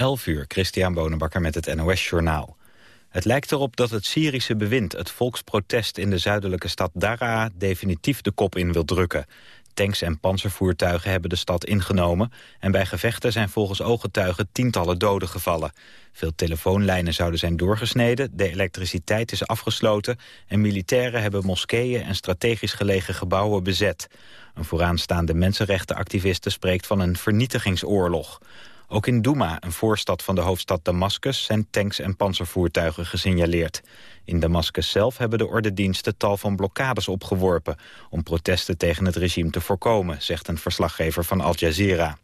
11 uur, Christian Bonenbakker met het NOS Journaal. Het lijkt erop dat het Syrische bewind het volksprotest in de zuidelijke stad Daraa definitief de kop in wil drukken. Tanks en panzervoertuigen hebben de stad ingenomen... en bij gevechten zijn volgens ooggetuigen tientallen doden gevallen. Veel telefoonlijnen zouden zijn doorgesneden, de elektriciteit is afgesloten... en militairen hebben moskeeën en strategisch gelegen gebouwen bezet. Een vooraanstaande mensenrechtenactiviste spreekt van een vernietigingsoorlog. Ook in Douma, een voorstad van de hoofdstad Damascus... zijn tanks en panzervoertuigen gesignaleerd. In Damascus zelf hebben de ordendiensten tal van blokkades opgeworpen... om protesten tegen het regime te voorkomen, zegt een verslaggever van Al Jazeera.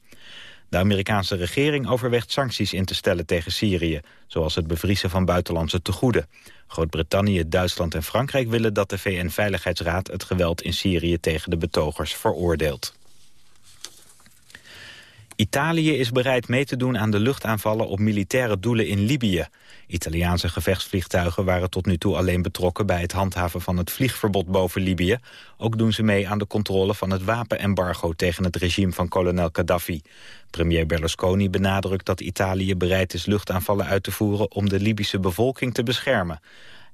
De Amerikaanse regering overweegt sancties in te stellen tegen Syrië... zoals het bevriezen van buitenlandse tegoeden. Groot-Brittannië, Duitsland en Frankrijk willen dat de VN-veiligheidsraad... het geweld in Syrië tegen de betogers veroordeelt. Italië is bereid mee te doen aan de luchtaanvallen op militaire doelen in Libië. Italiaanse gevechtsvliegtuigen waren tot nu toe alleen betrokken bij het handhaven van het vliegverbod boven Libië. Ook doen ze mee aan de controle van het wapenembargo tegen het regime van kolonel Gaddafi. Premier Berlusconi benadrukt dat Italië bereid is luchtaanvallen uit te voeren om de Libische bevolking te beschermen.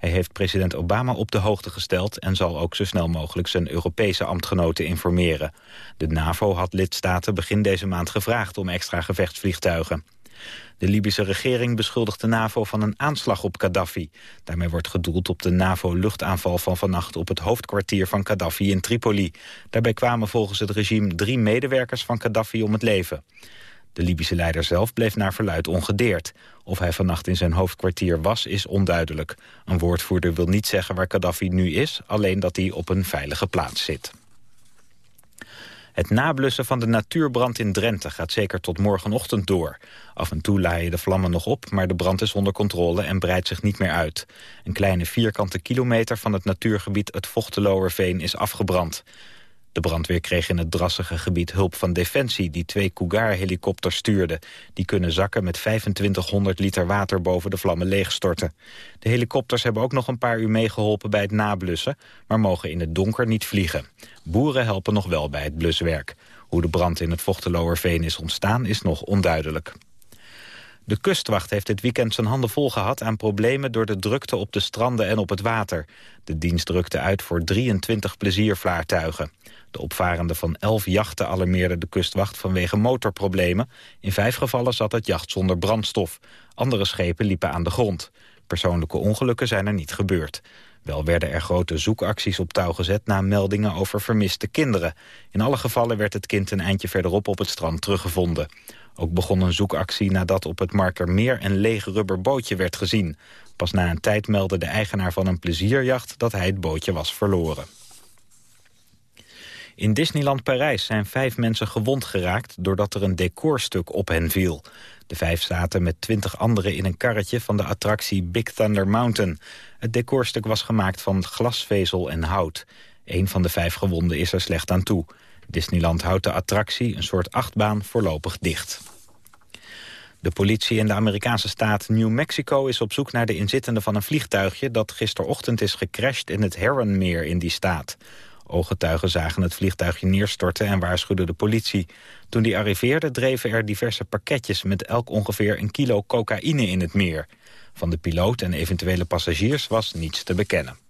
Hij heeft president Obama op de hoogte gesteld... en zal ook zo snel mogelijk zijn Europese ambtgenoten informeren. De NAVO had lidstaten begin deze maand gevraagd om extra gevechtsvliegtuigen. De Libische regering beschuldigt de NAVO van een aanslag op Gaddafi. Daarmee wordt gedoeld op de NAVO-luchtaanval van vannacht... op het hoofdkwartier van Gaddafi in Tripoli. Daarbij kwamen volgens het regime drie medewerkers van Gaddafi om het leven. De Libische leider zelf bleef naar verluid ongedeerd. Of hij vannacht in zijn hoofdkwartier was, is onduidelijk. Een woordvoerder wil niet zeggen waar Gaddafi nu is... alleen dat hij op een veilige plaats zit. Het nablussen van de natuurbrand in Drenthe gaat zeker tot morgenochtend door. Af en toe laaien de vlammen nog op, maar de brand is onder controle en breidt zich niet meer uit. Een kleine vierkante kilometer van het natuurgebied het Vochteloerveen is afgebrand. De brandweer kreeg in het drassige gebied hulp van Defensie... die twee Cougar-helikopters stuurde. Die kunnen zakken met 2500 liter water boven de vlammen leegstorten. De helikopters hebben ook nog een paar uur meegeholpen bij het nablussen... maar mogen in het donker niet vliegen. Boeren helpen nog wel bij het bluswerk. Hoe de brand in het Vochteloerveen is ontstaan is nog onduidelijk. De kustwacht heeft dit weekend zijn handen vol gehad aan problemen door de drukte op de stranden en op het water. De dienst drukte uit voor 23 pleziervaartuigen. De opvarenden van 11 jachten alarmeerden de kustwacht vanwege motorproblemen. In vijf gevallen zat het jacht zonder brandstof. Andere schepen liepen aan de grond. Persoonlijke ongelukken zijn er niet gebeurd. Wel werden er grote zoekacties op touw gezet na meldingen over vermiste kinderen. In alle gevallen werd het kind een eindje verderop op het strand teruggevonden. Ook begon een zoekactie nadat op het Markermeer een leeg rubberbootje werd gezien. Pas na een tijd meldde de eigenaar van een plezierjacht dat hij het bootje was verloren. In Disneyland Parijs zijn vijf mensen gewond geraakt... doordat er een decorstuk op hen viel. De vijf zaten met twintig anderen in een karretje van de attractie Big Thunder Mountain. Het decorstuk was gemaakt van glasvezel en hout. Een van de vijf gewonden is er slecht aan toe. Disneyland houdt de attractie, een soort achtbaan, voorlopig dicht. De politie in de Amerikaanse staat New Mexico is op zoek naar de inzittenden van een vliegtuigje dat gisterochtend is gecrashed in het Heronmeer in die staat. Ooggetuigen zagen het vliegtuigje neerstorten en waarschuwden de politie. Toen die arriveerde dreven er diverse pakketjes met elk ongeveer een kilo cocaïne in het meer. Van de piloot en eventuele passagiers was niets te bekennen.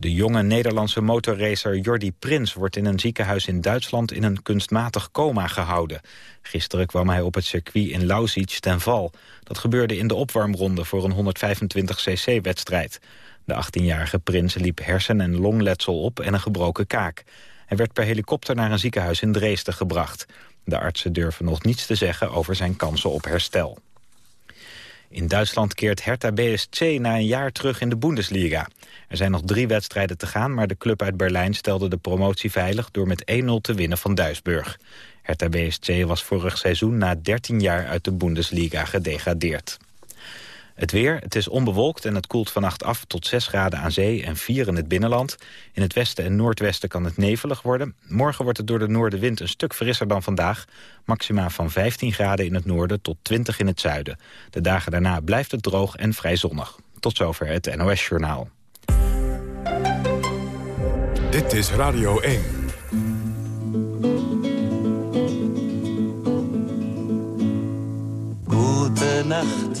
De jonge Nederlandse motorracer Jordi Prins wordt in een ziekenhuis in Duitsland in een kunstmatig coma gehouden. Gisteren kwam hij op het circuit in Lausitz ten val. Dat gebeurde in de opwarmronde voor een 125cc-wedstrijd. De 18-jarige prins liep hersen- en longletsel op en een gebroken kaak. Hij werd per helikopter naar een ziekenhuis in Dresden gebracht. De artsen durven nog niets te zeggen over zijn kansen op herstel. In Duitsland keert Hertha BSC na een jaar terug in de Bundesliga. Er zijn nog drie wedstrijden te gaan, maar de club uit Berlijn stelde de promotie veilig door met 1-0 te winnen van Duisburg. Hertha BSC was vorig seizoen na 13 jaar uit de Bundesliga gedegradeerd. Het weer, het is onbewolkt en het koelt vannacht af tot 6 graden aan zee en 4 in het binnenland. In het westen en noordwesten kan het nevelig worden. Morgen wordt het door de noordenwind een stuk frisser dan vandaag. Maxima van 15 graden in het noorden tot 20 in het zuiden. De dagen daarna blijft het droog en vrij zonnig. Tot zover het NOS Journaal. Dit is Radio 1. Gute Nacht,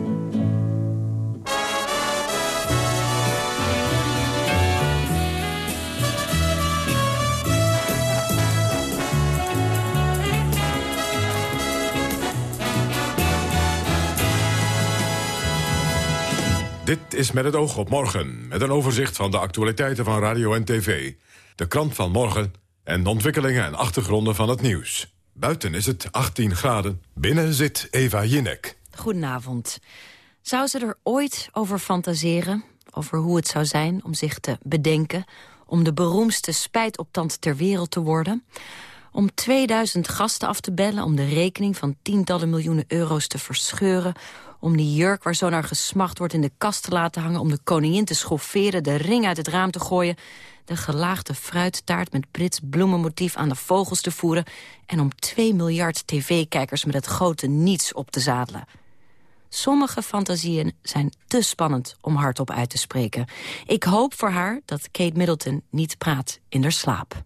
Dit is met het oog op morgen, met een overzicht van de actualiteiten van radio en tv. De krant van morgen en de ontwikkelingen en achtergronden van het nieuws. Buiten is het 18 graden, binnen zit Eva Jinek. Goedenavond. Zou ze er ooit over fantaseren? Over hoe het zou zijn om zich te bedenken... om de beroemdste spijtoptand ter wereld te worden? Om 2000 gasten af te bellen, om de rekening van tientallen miljoenen euro's te verscheuren om die jurk waar zo naar gesmacht wordt in de kast te laten hangen... om de koningin te schofferen, de ring uit het raam te gooien... de gelaagde fruittaart met Brits bloemenmotief aan de vogels te voeren... en om 2 miljard tv-kijkers met het grote niets op te zadelen. Sommige fantasieën zijn te spannend om hardop uit te spreken. Ik hoop voor haar dat Kate Middleton niet praat in haar slaap.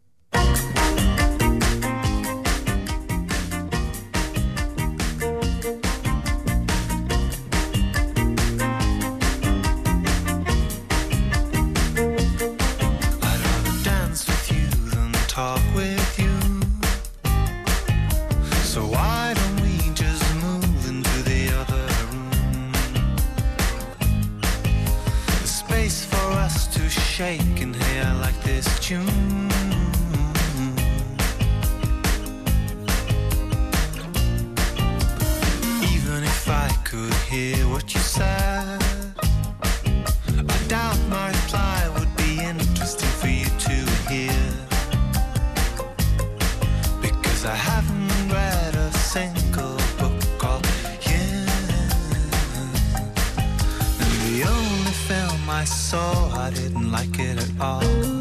Shaking hair like this tune. Even if I could hear what you said, I saw, I didn't like it at all.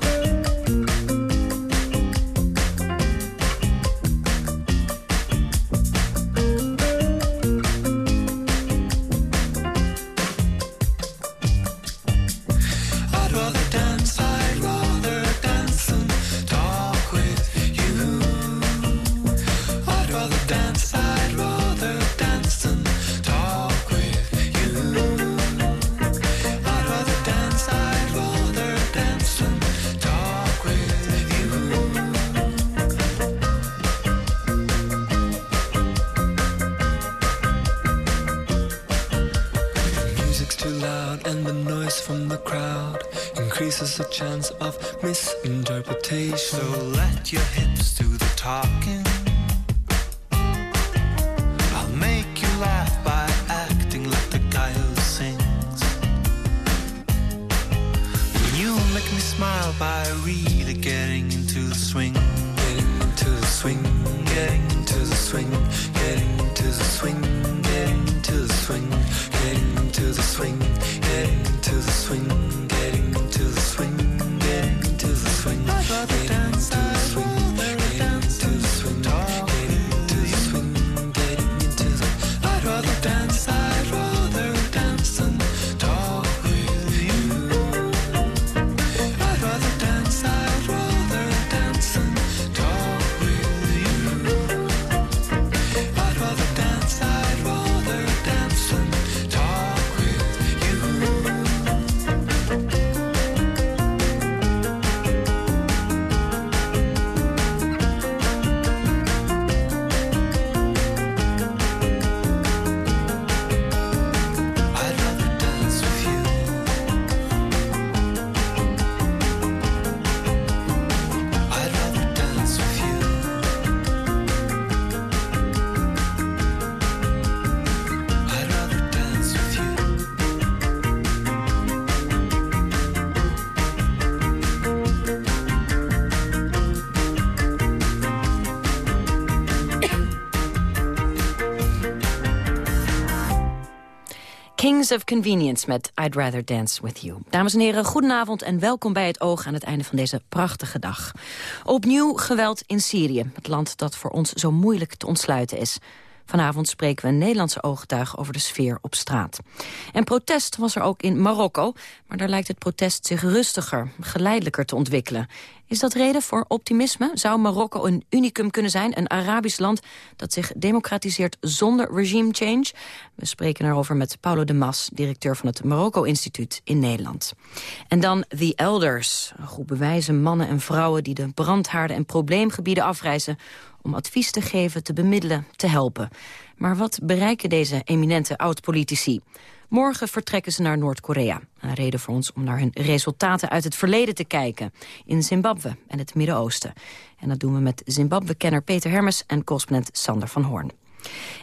chance of misinterpretation. So let your hips do the talking. Of Convenience met I'd Rather Dance With You. Dames en heren, goedenavond en welkom bij het oog aan het einde van deze prachtige dag. Opnieuw geweld in Syrië, het land dat voor ons zo moeilijk te ontsluiten is. Vanavond spreken we een Nederlandse ooggetuige over de sfeer op straat. En protest was er ook in Marokko, maar daar lijkt het protest zich rustiger, geleidelijker te ontwikkelen. Is dat reden voor optimisme? Zou Marokko een unicum kunnen zijn, een Arabisch land dat zich democratiseert zonder regime change? We spreken erover met Paulo de Mas, directeur van het Marokko-instituut in Nederland. En dan The Elders, een groep wijze mannen en vrouwen die de brandhaarden en probleemgebieden afreizen om advies te geven, te bemiddelen, te helpen. Maar wat bereiken deze eminente oud-politici? Morgen vertrekken ze naar Noord-Korea. Een reden voor ons om naar hun resultaten uit het verleden te kijken. In Zimbabwe en het Midden-Oosten. En dat doen we met Zimbabwe-kenner Peter Hermes en correspondent Sander van Hoorn.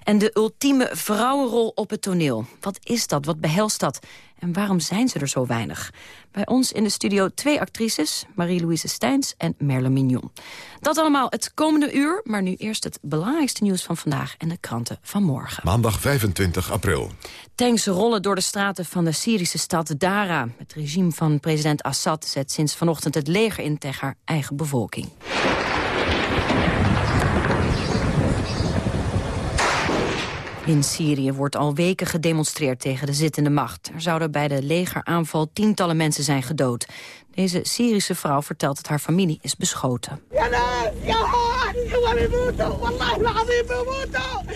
En de ultieme vrouwenrol op het toneel. Wat is dat? Wat behelst dat? En waarom zijn ze er zo weinig? Bij ons in de studio twee actrices, Marie-Louise Steins en Merle Mignon. Dat allemaal het komende uur, maar nu eerst het belangrijkste nieuws van vandaag en de kranten van morgen. Maandag 25 april. Tanks rollen door de straten van de Syrische stad Dara. Het regime van president Assad zet sinds vanochtend het leger in tegen haar eigen bevolking. In Syrië wordt al weken gedemonstreerd tegen de zittende macht. Er zouden bij de legeraanval tientallen mensen zijn gedood. Deze Syrische vrouw vertelt dat haar familie is beschoten.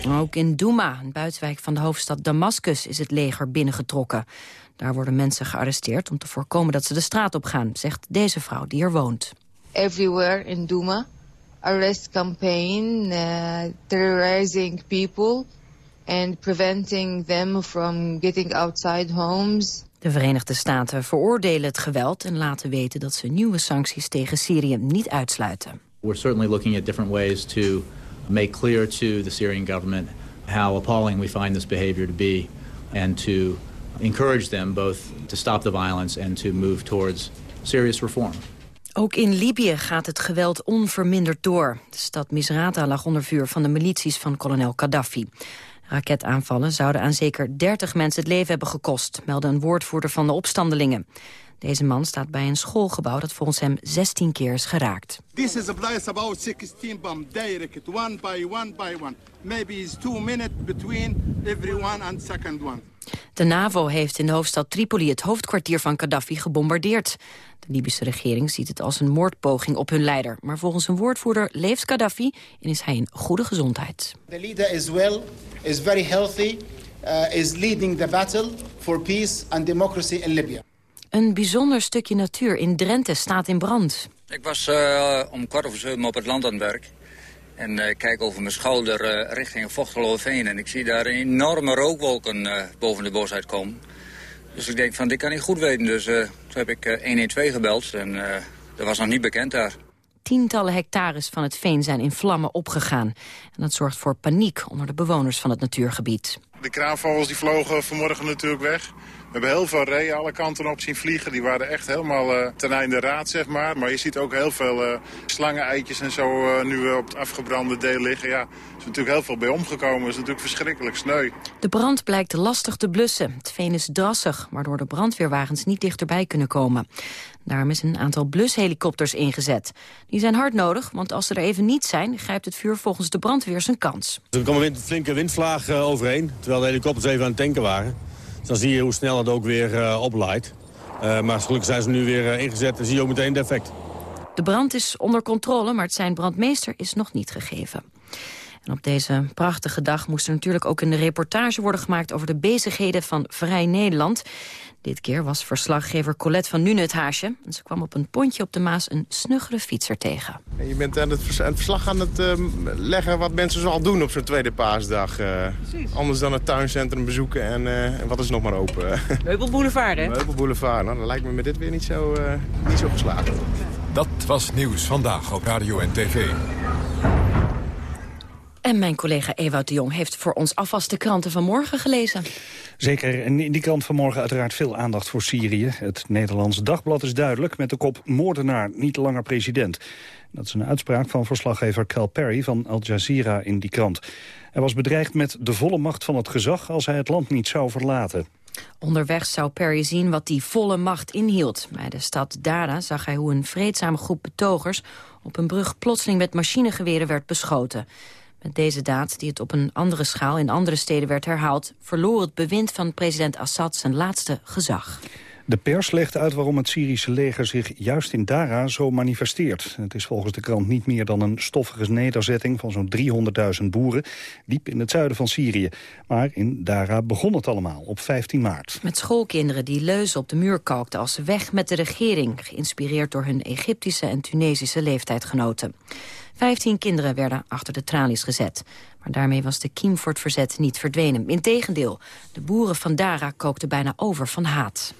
Ook in Douma, een buitenwijk van de hoofdstad Damascus, is het leger binnengetrokken. Daar worden mensen gearresteerd om te voorkomen dat ze de straat op gaan, zegt deze vrouw die er woont. Everywhere in Douma, arrest campaign, uh, terrorizing people and preventing them from getting outside homes. De Verenigde Staten veroordelen het geweld en laten weten dat ze nieuwe sancties tegen Syrië niet uitsluiten. We're certainly looking at different ways to make clear to the Syrian government how appalling we find this behavior to be and to encourage them both to stop the violence and to move towards serious reform. Ook in Libië gaat het geweld onverminderd door. De stad Misrata lag onder vuur van de milities van kolonel Gaddafi. Raketaanvallen zouden aan zeker 30 mensen het leven hebben gekost, meldde een woordvoerder van de opstandelingen. Deze man staat bij een schoolgebouw dat volgens hem 16 keer is geraakt. This is a place about 16 bomb direct, one by one by one. Maybe it's two minutes between every one and second one. De NAVO heeft in de hoofdstad Tripoli het hoofdkwartier van Gaddafi gebombardeerd. De Libische regering ziet het als een moordpoging op hun leider. Maar volgens een woordvoerder leeft Gaddafi en is hij in goede gezondheid. The leader is well, is very healthy, uh, is leading the battle for peace and democracy in Libya. Een bijzonder stukje natuur in Drenthe staat in brand. Ik was uh, om kwart over zeven op het land aan het werk. En uh, kijk over mijn schouder uh, richting Veen En ik zie daar enorme rookwolken boven de bos uitkomen. Dus ik denk van, dit kan niet goed weten. Dus toen heb ik 112 gebeld en dat was nog niet bekend daar. Tientallen hectares van het veen zijn in vlammen opgegaan. En dat zorgt voor paniek onder de bewoners van het natuurgebied. De kraanvogels die vlogen vanmorgen natuurlijk weg. We hebben heel veel reeën alle kanten op zien vliegen. Die waren echt helemaal uh, ten einde raad, zeg maar. Maar je ziet ook heel veel uh, slangeneitjes en zo uh, nu op het afgebrande deel liggen. Ja, er is natuurlijk heel veel bij omgekomen. Dat is natuurlijk verschrikkelijk sneu. De brand blijkt lastig te blussen. Het veen is drassig, waardoor de brandweerwagens niet dichterbij kunnen komen. Daarom is een aantal blushelikopters ingezet. Die zijn hard nodig, want als ze er even niet zijn... grijpt het vuur volgens de brandweer zijn kans. Er kwam een flinke windvlaag overheen, terwijl de helikopters even aan het tanken waren dan zie je hoe snel het ook weer uh, oplaait. Uh, maar gelukkig zijn ze nu weer uh, ingezet en zie je ook meteen het effect. De brand is onder controle, maar het zijn brandmeester is nog niet gegeven. En op deze prachtige dag moest er natuurlijk ook een reportage worden gemaakt... over de bezigheden van Vrij Nederland. Dit keer was verslaggever Colette van Nune het haasje. En ze kwam op een pontje op de Maas een snuggere fietser tegen. En je bent aan het, verslag aan het uh, leggen wat mensen zoal doen op zo'n tweede paasdag. Uh, anders dan het tuincentrum bezoeken en, uh, en wat is nog maar open. Meubelboulevard, hè? Meubelboulevard. Nou, dat lijkt me met dit weer niet zo, niet zo geslaagd. Dat was Nieuws Vandaag op Radio en TV. En mijn collega Ewout de Jong heeft voor ons alvast de kranten van morgen gelezen. Zeker, en in die krant vanmorgen uiteraard veel aandacht voor Syrië. Het Nederlands Dagblad is duidelijk met de kop moordenaar, niet langer president. Dat is een uitspraak van verslaggever Cal Perry van Al Jazeera in die krant. Hij was bedreigd met de volle macht van het gezag als hij het land niet zou verlaten. Onderweg zou Perry zien wat die volle macht inhield. Bij de stad Dara zag hij hoe een vreedzame groep betogers... op een brug plotseling met machinegeweren werd beschoten. Deze daad, die het op een andere schaal in andere steden werd herhaald... verloor het bewind van president Assad zijn laatste gezag. De pers legt uit waarom het Syrische leger zich juist in Dara zo manifesteert. Het is volgens de krant niet meer dan een stoffige nederzetting van zo'n 300.000 boeren, diep in het zuiden van Syrië. Maar in Dara begon het allemaal op 15 maart. Met schoolkinderen die leuzen op de muur kalkten als weg met de regering, geïnspireerd door hun Egyptische en Tunesische leeftijdgenoten. Vijftien kinderen werden achter de tralies gezet. Maar daarmee was de kiem voor het verzet niet verdwenen. Integendeel, de boeren van Dara kookten bijna over van haat.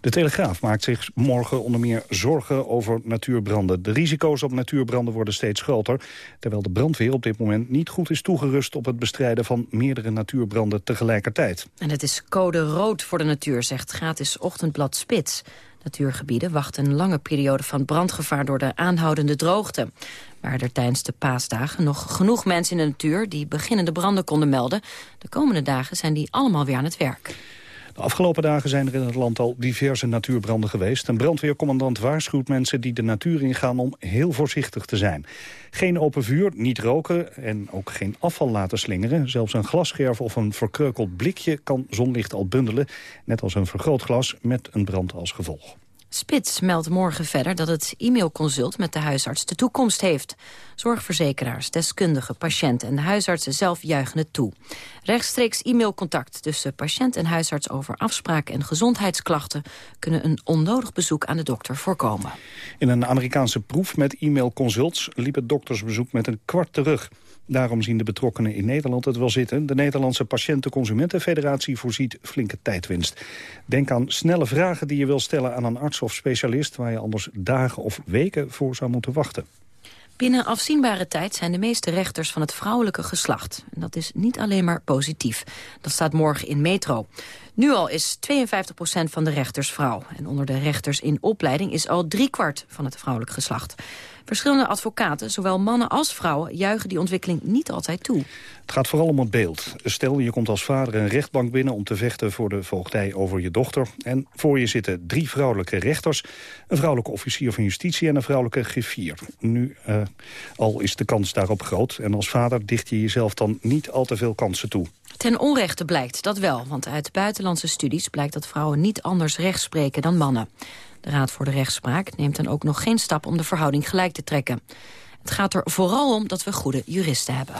De Telegraaf maakt zich morgen onder meer zorgen over natuurbranden. De risico's op natuurbranden worden steeds groter... terwijl de brandweer op dit moment niet goed is toegerust... op het bestrijden van meerdere natuurbranden tegelijkertijd. En het is code rood voor de natuur, zegt gratis ochtendblad Spits. Natuurgebieden wachten een lange periode van brandgevaar... door de aanhoudende droogte. Waren er tijdens de paasdagen nog genoeg mensen in de natuur... die beginnende branden konden melden. De komende dagen zijn die allemaal weer aan het werk. De afgelopen dagen zijn er in het land al diverse natuurbranden geweest. Een brandweercommandant waarschuwt mensen die de natuur ingaan om heel voorzichtig te zijn. Geen open vuur, niet roken en ook geen afval laten slingeren. Zelfs een glasscherf of een verkreukeld blikje kan zonlicht al bundelen. Net als een vergrootglas met een brand als gevolg. Spits meldt morgen verder dat het e-mailconsult met de huisarts de toekomst heeft. Zorgverzekeraars, deskundigen, patiënten en de huisartsen zelf juichen het toe. Rechtstreeks e-mailcontact tussen patiënt en huisarts over afspraken en gezondheidsklachten kunnen een onnodig bezoek aan de dokter voorkomen. In een Amerikaanse proef met e-mailconsults liep het doktersbezoek met een kwart terug. Daarom zien de betrokkenen in Nederland het wel zitten. De Nederlandse Patiënten-Consumentenfederatie voorziet flinke tijdwinst. Denk aan snelle vragen die je wil stellen aan een arts of specialist... waar je anders dagen of weken voor zou moeten wachten. Binnen afzienbare tijd zijn de meeste rechters van het vrouwelijke geslacht. En dat is niet alleen maar positief. Dat staat morgen in Metro. Nu al is 52% van de rechters vrouw. En onder de rechters in opleiding is al driekwart van het vrouwelijk geslacht. Verschillende advocaten, zowel mannen als vrouwen, juichen die ontwikkeling niet altijd toe. Het gaat vooral om het beeld. Stel, je komt als vader een rechtbank binnen om te vechten voor de voogdij over je dochter. En voor je zitten drie vrouwelijke rechters, een vrouwelijke officier van justitie en een vrouwelijke griffier. Nu uh, al is de kans daarop groot en als vader dicht je jezelf dan niet al te veel kansen toe. Ten onrechte blijkt dat wel, want uit buitenlandse studies blijkt dat vrouwen niet anders recht spreken dan mannen. De Raad voor de Rechtspraak neemt dan ook nog geen stap om de verhouding gelijk te trekken. Het gaat er vooral om dat we goede juristen hebben.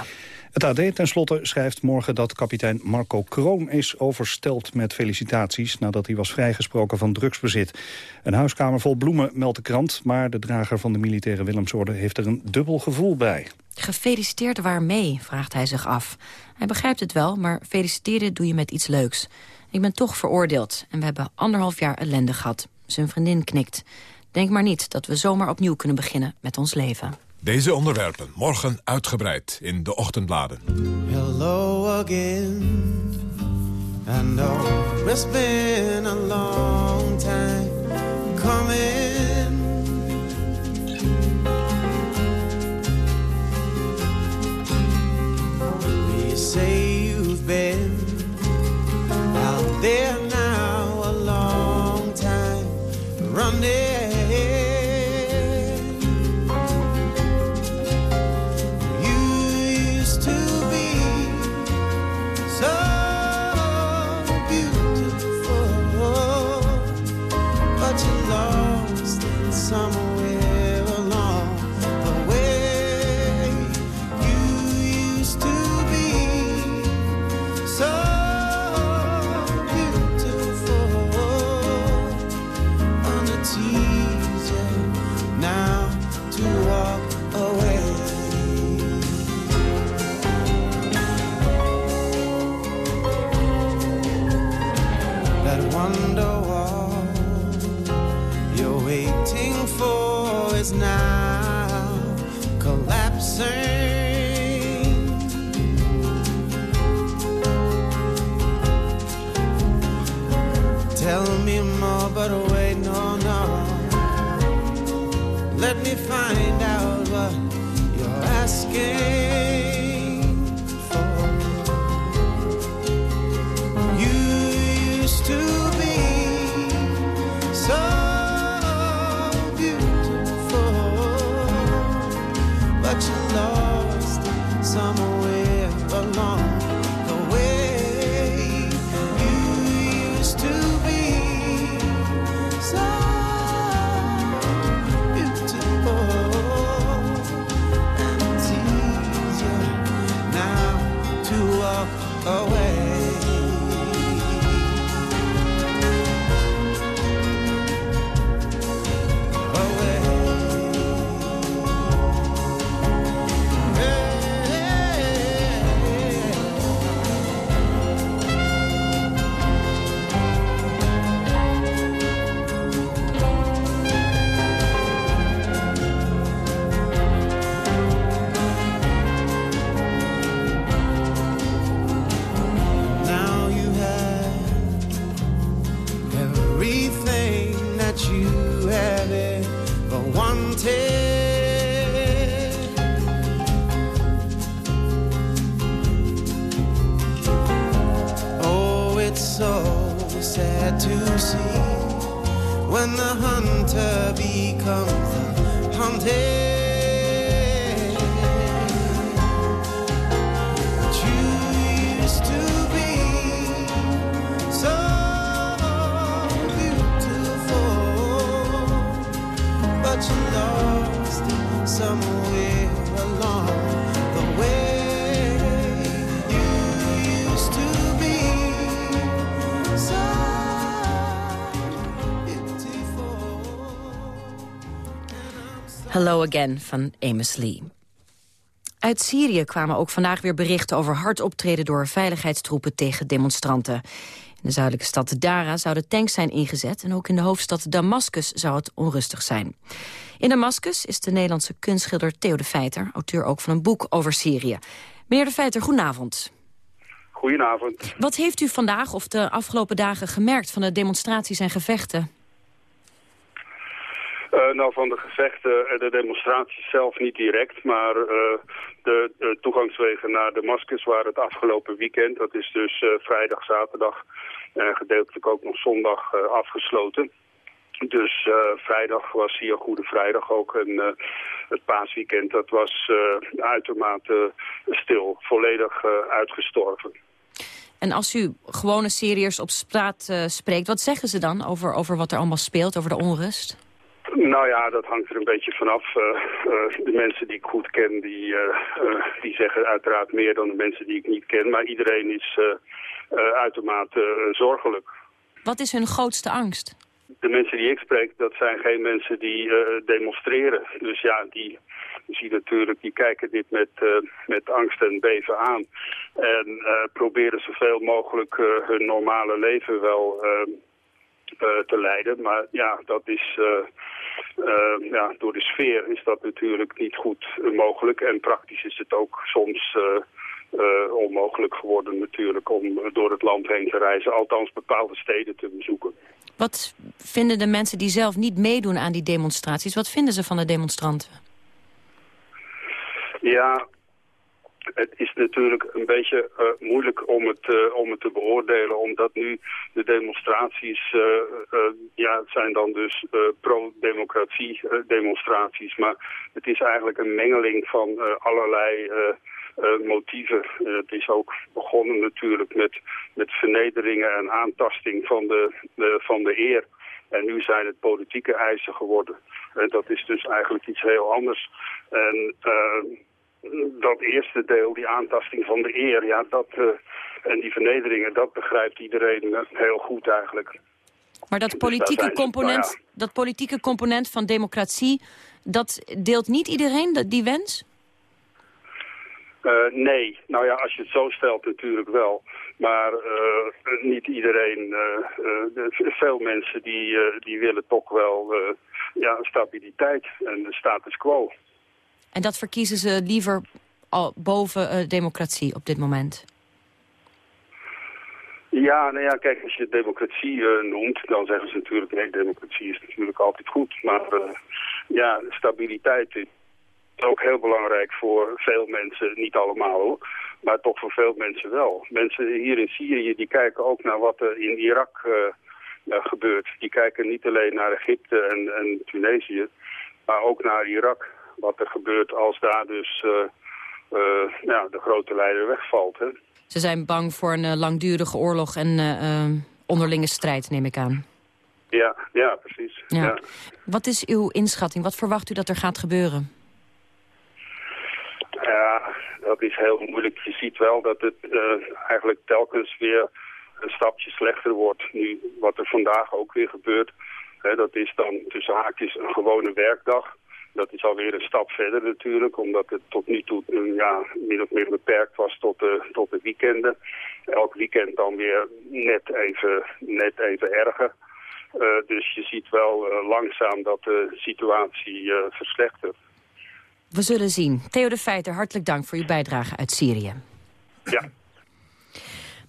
Het AD tenslotte schrijft morgen dat kapitein Marco Kroon is oversteld met felicitaties nadat hij was vrijgesproken van drugsbezit. Een huiskamer vol bloemen meldt de krant, maar de drager van de militaire Willemsorde heeft er een dubbel gevoel bij. Gefeliciteerd waarmee, vraagt hij zich af. Hij begrijpt het wel, maar feliciteren doe je met iets leuks. Ik ben toch veroordeeld en we hebben anderhalf jaar ellende gehad. Zijn vriendin knikt. Denk maar niet dat we zomaar opnieuw kunnen beginnen met ons leven. Deze onderwerpen morgen uitgebreid in de ochtendbladen. Hello again. And oh, it's been a long time coming. You say you've been out there Hello Again van Amos Lee. Uit Syrië kwamen ook vandaag weer berichten over hard optreden door veiligheidstroepen tegen demonstranten. In de zuidelijke stad Dara zouden tanks zijn ingezet en ook in de hoofdstad Damascus zou het onrustig zijn. In Damascus is de Nederlandse kunstschilder Theo de Feiter, auteur ook van een boek over Syrië. Meneer de Feiter, goedenavond. Goedenavond. Wat heeft u vandaag of de afgelopen dagen gemerkt van de demonstraties en gevechten? Eh, nou, van de gevechten en de demonstraties zelf niet direct, maar eh, de, de toegangswegen naar Damascus waren het afgelopen weekend. Dat is dus eh, vrijdag, zaterdag en gedeeltelijk ook nog zondag eh, afgesloten. Dus eh, vrijdag was hier Goede Vrijdag ook en eh, het paasweekend dat was eh, uitermate stil, volledig eh, uitgestorven. En als u gewone Syriërs op straat eh, spreekt, wat zeggen ze dan over, over wat er allemaal speelt, over de onrust? Nou ja, dat hangt er een beetje vanaf. Eh, de mensen die ik goed ken, die, eh, die zeggen uiteraard meer dan de mensen die ik niet ken. Maar iedereen is uitermate zorgelijk. Wat is hun grootste angst? De mensen die ik spreek, dat zijn geen mensen die demonstreren. Dus ja, die zien natuurlijk, die kijken dit met, met angst en beven aan. En proberen zoveel mogelijk hun normale leven wel te leiden. Maar ja, dat is... eh, eh, ja, door de sfeer is dat natuurlijk niet goed eh, mogelijk. En praktisch is het ook soms eh, eh, onmogelijk geworden natuurlijk om eh, door het land heen te reizen. Althans bepaalde steden te bezoeken. Wat vinden de mensen die zelf niet meedoen aan die demonstraties? Wat vinden ze van de demonstranten? Ja, het is natuurlijk een beetje eh, moeilijk om het, eh, om het te beoordelen, omdat nu de demonstraties, eh, ja, het zijn dan dus pro-democratie demonstraties, maar het is eigenlijk een mengeling van allerlei motieven. Het is ook begonnen natuurlijk met, met vernederingen en aantasting van de, van de eer. En nu zijn het politieke eisen geworden. En dat is dus eigenlijk iets heel anders. En dat eerste deel, die aantasting van de eer, ja, dat, eh, en die vernederingen, dat begrijpt iedereen eh, heel goed eigenlijk. Maar dat Dus politieke, component, nou dat politieke component van democratie... dat deelt niet iedereen, dat- die wens? Eh, nee, nou ja, als je het zo stelt natuurlijk wel. Maar niet iedereen, de- veel mensen die, die willen toch wel ja, stabiliteit en de status quo. En dat verkiezen ze liever al boven eh, democratie op dit moment? Ja, nou ja, kijk, als je democratie eh, noemt, dan zeggen ze natuurlijk, nee, democratie is natuurlijk altijd goed. Maar eh, ja, stabiliteit is ook heel belangrijk voor veel mensen, niet allemaal hoor, maar toch voor veel mensen wel. Mensen hier in Syrië, die kijken ook naar wat er in Irak gebeurt. Die kijken niet alleen naar Egypte en, en Tunesië, maar ook naar Irak. Wat er gebeurt als daar dus eh, eh, ja, de grote leider wegvalt. Hè. Ze zijn bang voor een eh, langdurige oorlog en onderlinge strijd, neem ik aan. Ja, ja, precies. Ja. ja. Wat is uw inschatting? Wat verwacht u dat er gaat gebeuren? Ja, dat is heel moeilijk. Je ziet wel dat het eigenlijk telkens weer een stapje slechter wordt. Nu, wat er vandaag ook weer gebeurt, hè, dat is dan tussen haakjes een gewone werkdag. Dat is alweer een stap verder natuurlijk, omdat het tot nu toe eh, ja, min of meer beperkt was tot de, tot de weekenden. Elk weekend dan weer net even, net even erger. Eh, dus je ziet wel eh, langzaam dat de situatie verslechtert. We zullen zien. Theo de Feiter, hartelijk dank voor uw bijdrage uit Syrië. Ja.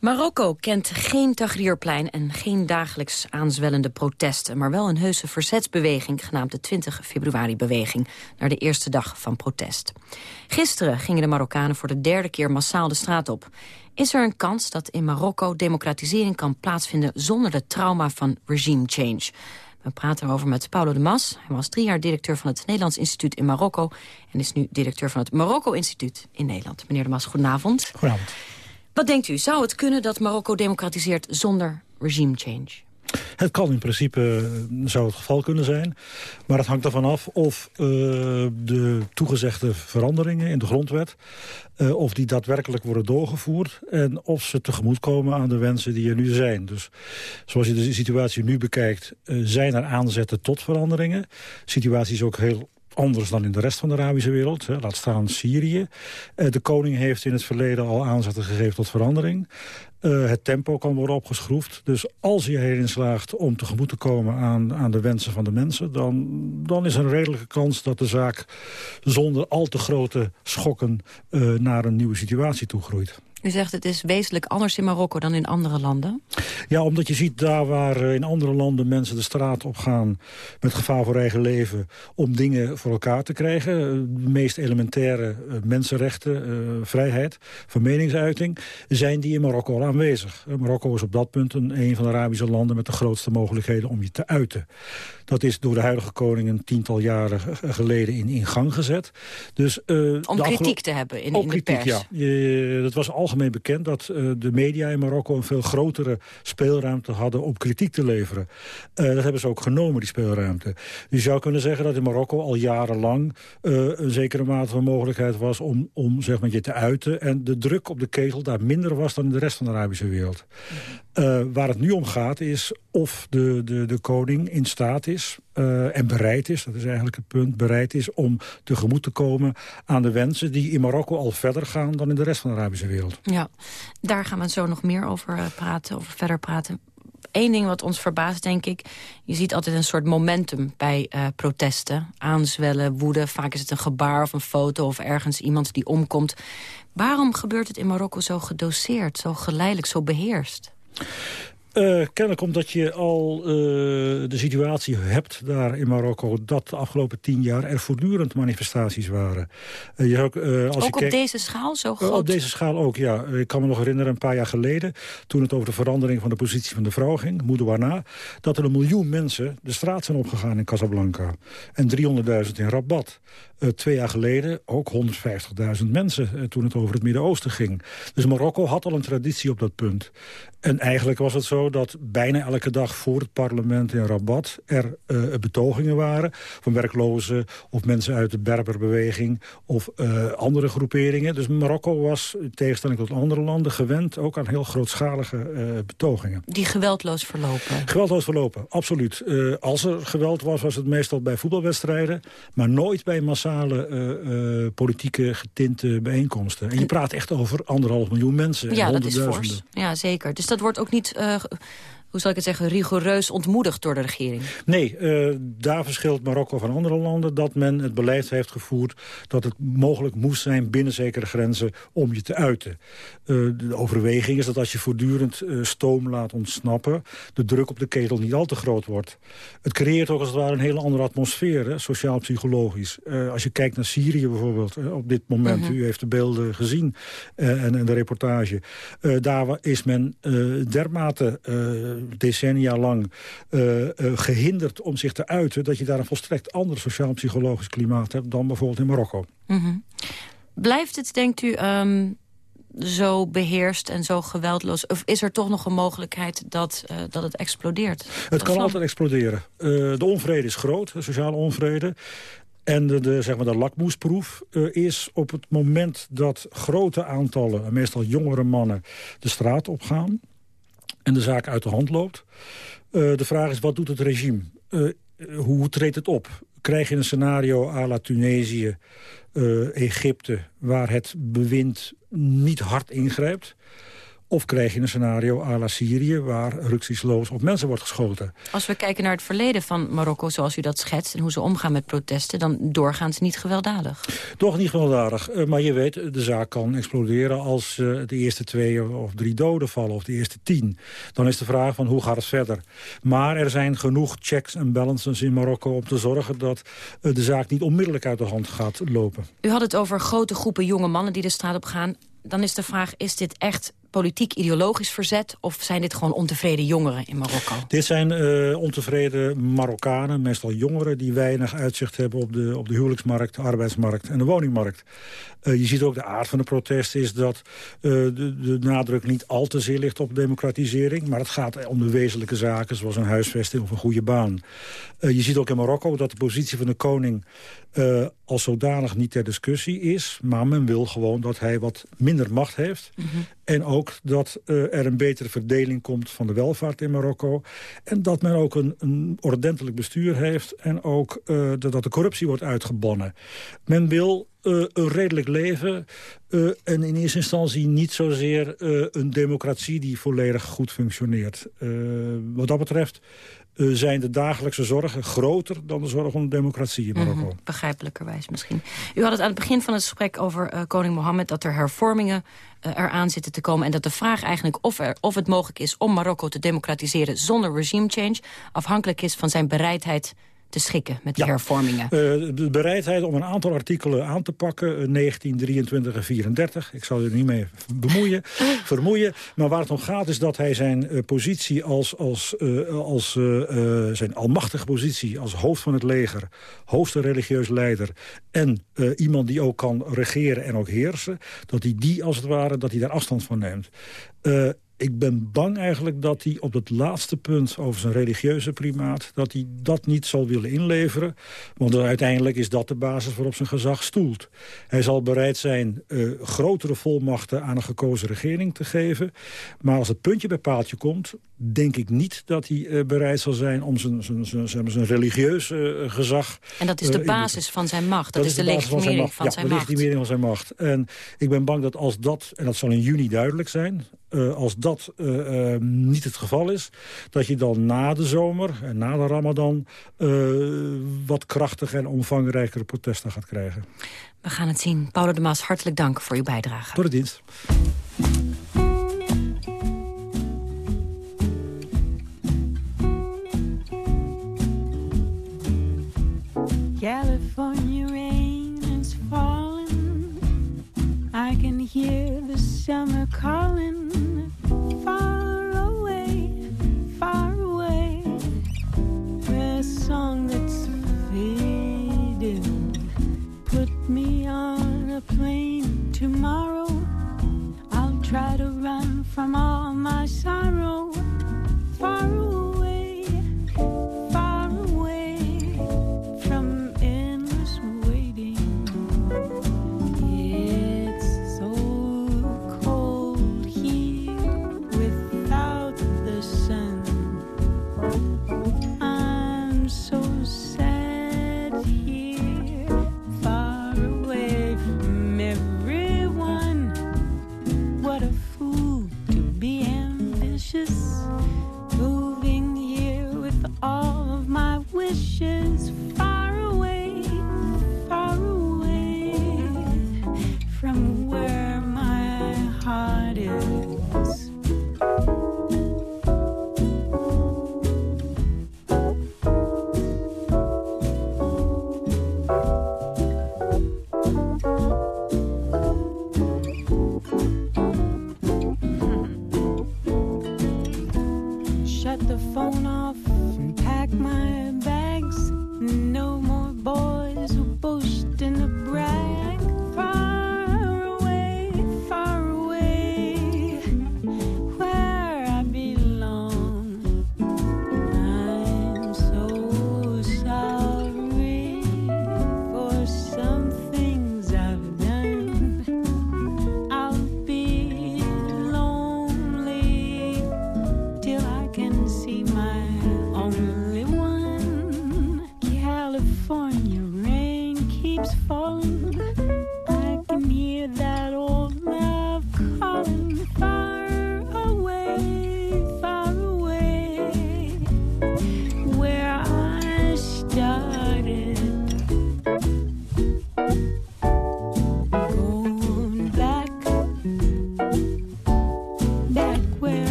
Marokko kent geen Tahrirplein en geen dagelijks aanzwellende protesten... maar wel een heuse verzetsbeweging genaamd de 20 februari-beweging... naar de eerste dag van protest. Gisteren gingen de Marokkanen voor de derde keer massaal de straat op. Is er een kans dat in Marokko democratisering kan plaatsvinden... zonder de trauma van regime change? We praten erover met Paulo de Mas. Hij was drie jaar directeur van het Nederlands Instituut in Marokko... en is nu directeur van het Marokko Instituut in Nederland. Meneer de Mas, goedenavond. Goedenavond. Wat denkt u, zou het kunnen dat Marokko democratiseert zonder regime change? Het kan in principe, eh, zou het geval kunnen zijn. Maar het hangt ervan af of uh, de toegezegde veranderingen in de grondwet... Uh, of die daadwerkelijk worden doorgevoerd... en of ze tegemoetkomen aan de wensen die er nu zijn. Dus zoals je de situatie nu bekijkt... Zijn er aanzetten tot veranderingen. De situatie is ook heel anders dan in de rest van de Arabische wereld. Hè. Laat staan Syrië. Uh, de koning heeft in het verleden al aanzetten gegeven tot verandering. Uh, het tempo kan worden opgeschroefd. Dus als je erin slaagt om tegemoet te komen aan, aan de wensen van de mensen... Dan, dan is er een redelijke kans dat de zaak zonder al te grote schokken... Uh, naar een nieuwe situatie toegroeit. U zegt het is wezenlijk anders in Marokko dan in andere landen? Ja, omdat je ziet daar waar in andere landen mensen de straat op gaan... met gevaar voor eigen leven om dingen voor elkaar te krijgen. De meest elementaire mensenrechten, uh, vrijheid van meningsuiting... zijn die in Marokko al aanwezig. Marokko is op dat punt een, een van de Arabische landen... met de grootste mogelijkheden om je te uiten. Dat is door de huidige koning een tiental jaren geleden in, in gang gezet. Dus, uh, om kritiek te hebben in, in kritiek, de pers? Ja. Uh, dat was algemeen bekend dat uh, de media in Marokko... een veel grotere speelruimte hadden om kritiek te leveren. Uh, dat hebben ze ook genomen, die speelruimte. Je zou kunnen zeggen dat in Marokko al jarenlang... Uh, een zekere mate van mogelijkheid was om, om zeg maar, je te uiten... en de druk op de ketel daar minder was dan in de rest van de Arabische wereld. Uh, waar het nu om gaat is of de, de, de koning in staat is uh, en bereid is, dat is eigenlijk het punt, bereid is om tegemoet te komen aan de wensen die in Marokko al verder gaan dan in de rest van de Arabische wereld. Ja, daar gaan we zo nog meer over uh, praten, over verder praten. Eén ding wat ons verbaast, denk ik... je ziet altijd een soort momentum bij protesten. Aanzwellen, woede. Vaak is het een gebaar of een foto of ergens iemand die omkomt. Waarom gebeurt het in Marokko zo gedoseerd, zo geleidelijk, zo beheerst? Uh, kennelijk omdat je al uh, de situatie hebt daar in Marokko... dat de afgelopen tien jaar er voortdurend manifestaties waren. Uh, je ook als ook je op deze schaal zo groot? op deze schaal ook, ja. Ik kan me nog herinneren een paar jaar geleden... toen het over de verandering van de positie van de vrouw ging, Moedouana... dat er een miljoen mensen de straat zijn opgegaan in Casablanca. En 300.000 in Rabat. Twee jaar geleden ook 150.000 mensen toen het over het Midden-Oosten ging. Dus Marokko had al een traditie op dat punt. En eigenlijk was het zo dat bijna elke dag voor het parlement in Rabat... er uh, betogingen waren van werklozen of mensen uit de Berberbeweging... of uh, andere groeperingen. Dus Marokko was, in tegenstelling tot andere landen... gewend ook aan heel grootschalige uh, betogingen. Die geweldloos verlopen? Geweldloos verlopen, absoluut. als er geweld was, was het meestal bij voetbalwedstrijden... maar nooit bij massale politieke getinte bijeenkomsten. En je praat echt over anderhalf miljoen mensen. Ja, dat is fors. Ja, zeker. Dus dat wordt ook niet, uh, hoe zal ik het zeggen, rigoureus ontmoedigd door de regering? Nee, uh, daar verschilt Marokko van andere landen dat men het beleid heeft gevoerd dat het mogelijk moest zijn binnen zekere grenzen om je te uiten. Uh, de overweging is dat als je voortdurend stoom laat ontsnappen, de druk op de ketel niet al te groot wordt. Het creëert ook als het ware een hele andere atmosfeer, sociaal-psychologisch. als je kijkt naar Syrië bijvoorbeeld, op dit moment, -hmm. u heeft de beelden gezien en, en, de reportage. daar is men dermate decennia lang uh, uh, gehinderd om zich te uiten... dat je daar een volstrekt ander sociaal-psychologisch klimaat hebt... dan bijvoorbeeld in Marokko. Mm -hmm. Blijft het, denkt u, um, zo beheerst en zo geweldloos? Of is er toch nog een mogelijkheid dat, uh, dat het explodeert? Het kan altijd exploderen. de onvrede is groot, de sociale onvrede. En de, de, zeg maar de lakmoesproef eh, is op het moment dat grote aantallen... meestal jongere mannen de straat opgaan... en de zaak uit de hand loopt. Uh, de vraag is, wat doet het regime? Uh, hoe treedt het op? Krijg je een scenario à la Tunesië, Egypte... waar het bewind niet hard ingrijpt... Of krijg je een scenario à la Syrië... waar rücksichtsloos op mensen wordt geschoten. Als we kijken naar het verleden van Marokko zoals u dat schetst... en hoe ze omgaan met protesten, dan doorgaans niet gewelddadig. Toch niet gewelddadig. Uh, maar je weet, de zaak kan exploderen... als uh, de eerste twee of drie doden vallen, of de eerste tien. Dan is de vraag van hoe gaat het verder. Maar er zijn genoeg checks en balances in Marokko... om te zorgen dat uh, de zaak niet onmiddellijk uit de hand gaat lopen. U had het over grote groepen jonge mannen die de straat op gaan. Dan is de vraag, is dit echt politiek-ideologisch verzet... of zijn dit gewoon ontevreden jongeren in Marokko? Dit zijn uh, ontevreden Marokkanen, meestal jongeren... die weinig uitzicht hebben op de, op de huwelijksmarkt, de arbeidsmarkt en de woningmarkt. Uh, je ziet ook de aard van de protest is dat uh, de, de nadruk niet al te zeer ligt op democratisering... maar het gaat om de wezenlijke zaken, zoals een huisvesting of een goede baan. je ziet ook in Marokko dat de positie van de koning... Uh, als zodanig niet ter discussie is. Maar men wil gewoon dat hij wat minder macht heeft. Mm -hmm. En ook dat uh, er een betere verdeling komt van de welvaart in Marokko. En dat men ook een, een ordentelijk bestuur heeft. En ook uh, dat de corruptie wordt uitgebannen. Men wil uh, een redelijk leven. Uh, en in eerste instantie niet zozeer uh, een democratie die volledig goed functioneert. wat dat betreft uh, zijn de dagelijkse zorgen groter dan de zorg om de democratie in Marokko. -hmm, begrijpelijkerwijs misschien. U had het aan het begin van het gesprek over uh, koning Mohammed... dat er hervormingen uh, eraan zitten te komen. En dat de vraag eigenlijk of, er, of het mogelijk is om Marokko te democratiseren... zonder regime change, afhankelijk is van zijn bereidheid te schikken met die ja. hervormingen? Uh, de bereidheid om een aantal artikelen aan te pakken, uh, 19, 23 en 34. Ik zal er niet mee bemoeien, vermoeien. Maar waar het om gaat is dat hij zijn uh, positie als, als, als zijn almachtige positie als hoofd van het leger, hoogste religieus leider en iemand die ook kan regeren en ook heersen, dat hij die als het ware, dat hij daar afstand van neemt ik ben bang eigenlijk dat hij op het laatste punt over zijn religieuze primaat... dat hij dat niet zal willen inleveren. Want uiteindelijk is dat de basis waarop zijn gezag stoelt. Hij zal bereid zijn uh, grotere volmachten aan een gekozen regering te geven. Maar als het puntje bij paaltje komt... denk ik niet dat hij uh, bereid zal zijn om zijn, zijn, zijn, zijn, zijn religieus uh, gezag... En dat is de basis van zijn macht. Dat, dat is de, de legitimering van zijn macht. Van ja, de legitimering van zijn macht. En ik ben bang dat als dat, en dat zal in juni duidelijk zijn... Uh, als dat uh, uh, niet het geval is, dat je dan na de zomer en na de ramadan... wat krachtiger en omvangrijkere protesten gaat krijgen. We gaan het zien. Paulo de Maas, hartelijk dank voor uw bijdrage. Tot de dienst. California rain is falling I can hear the summer calling far away, far away. A song that's fading. Put me on a plane tomorrow. I'll try to run from all my sorrow.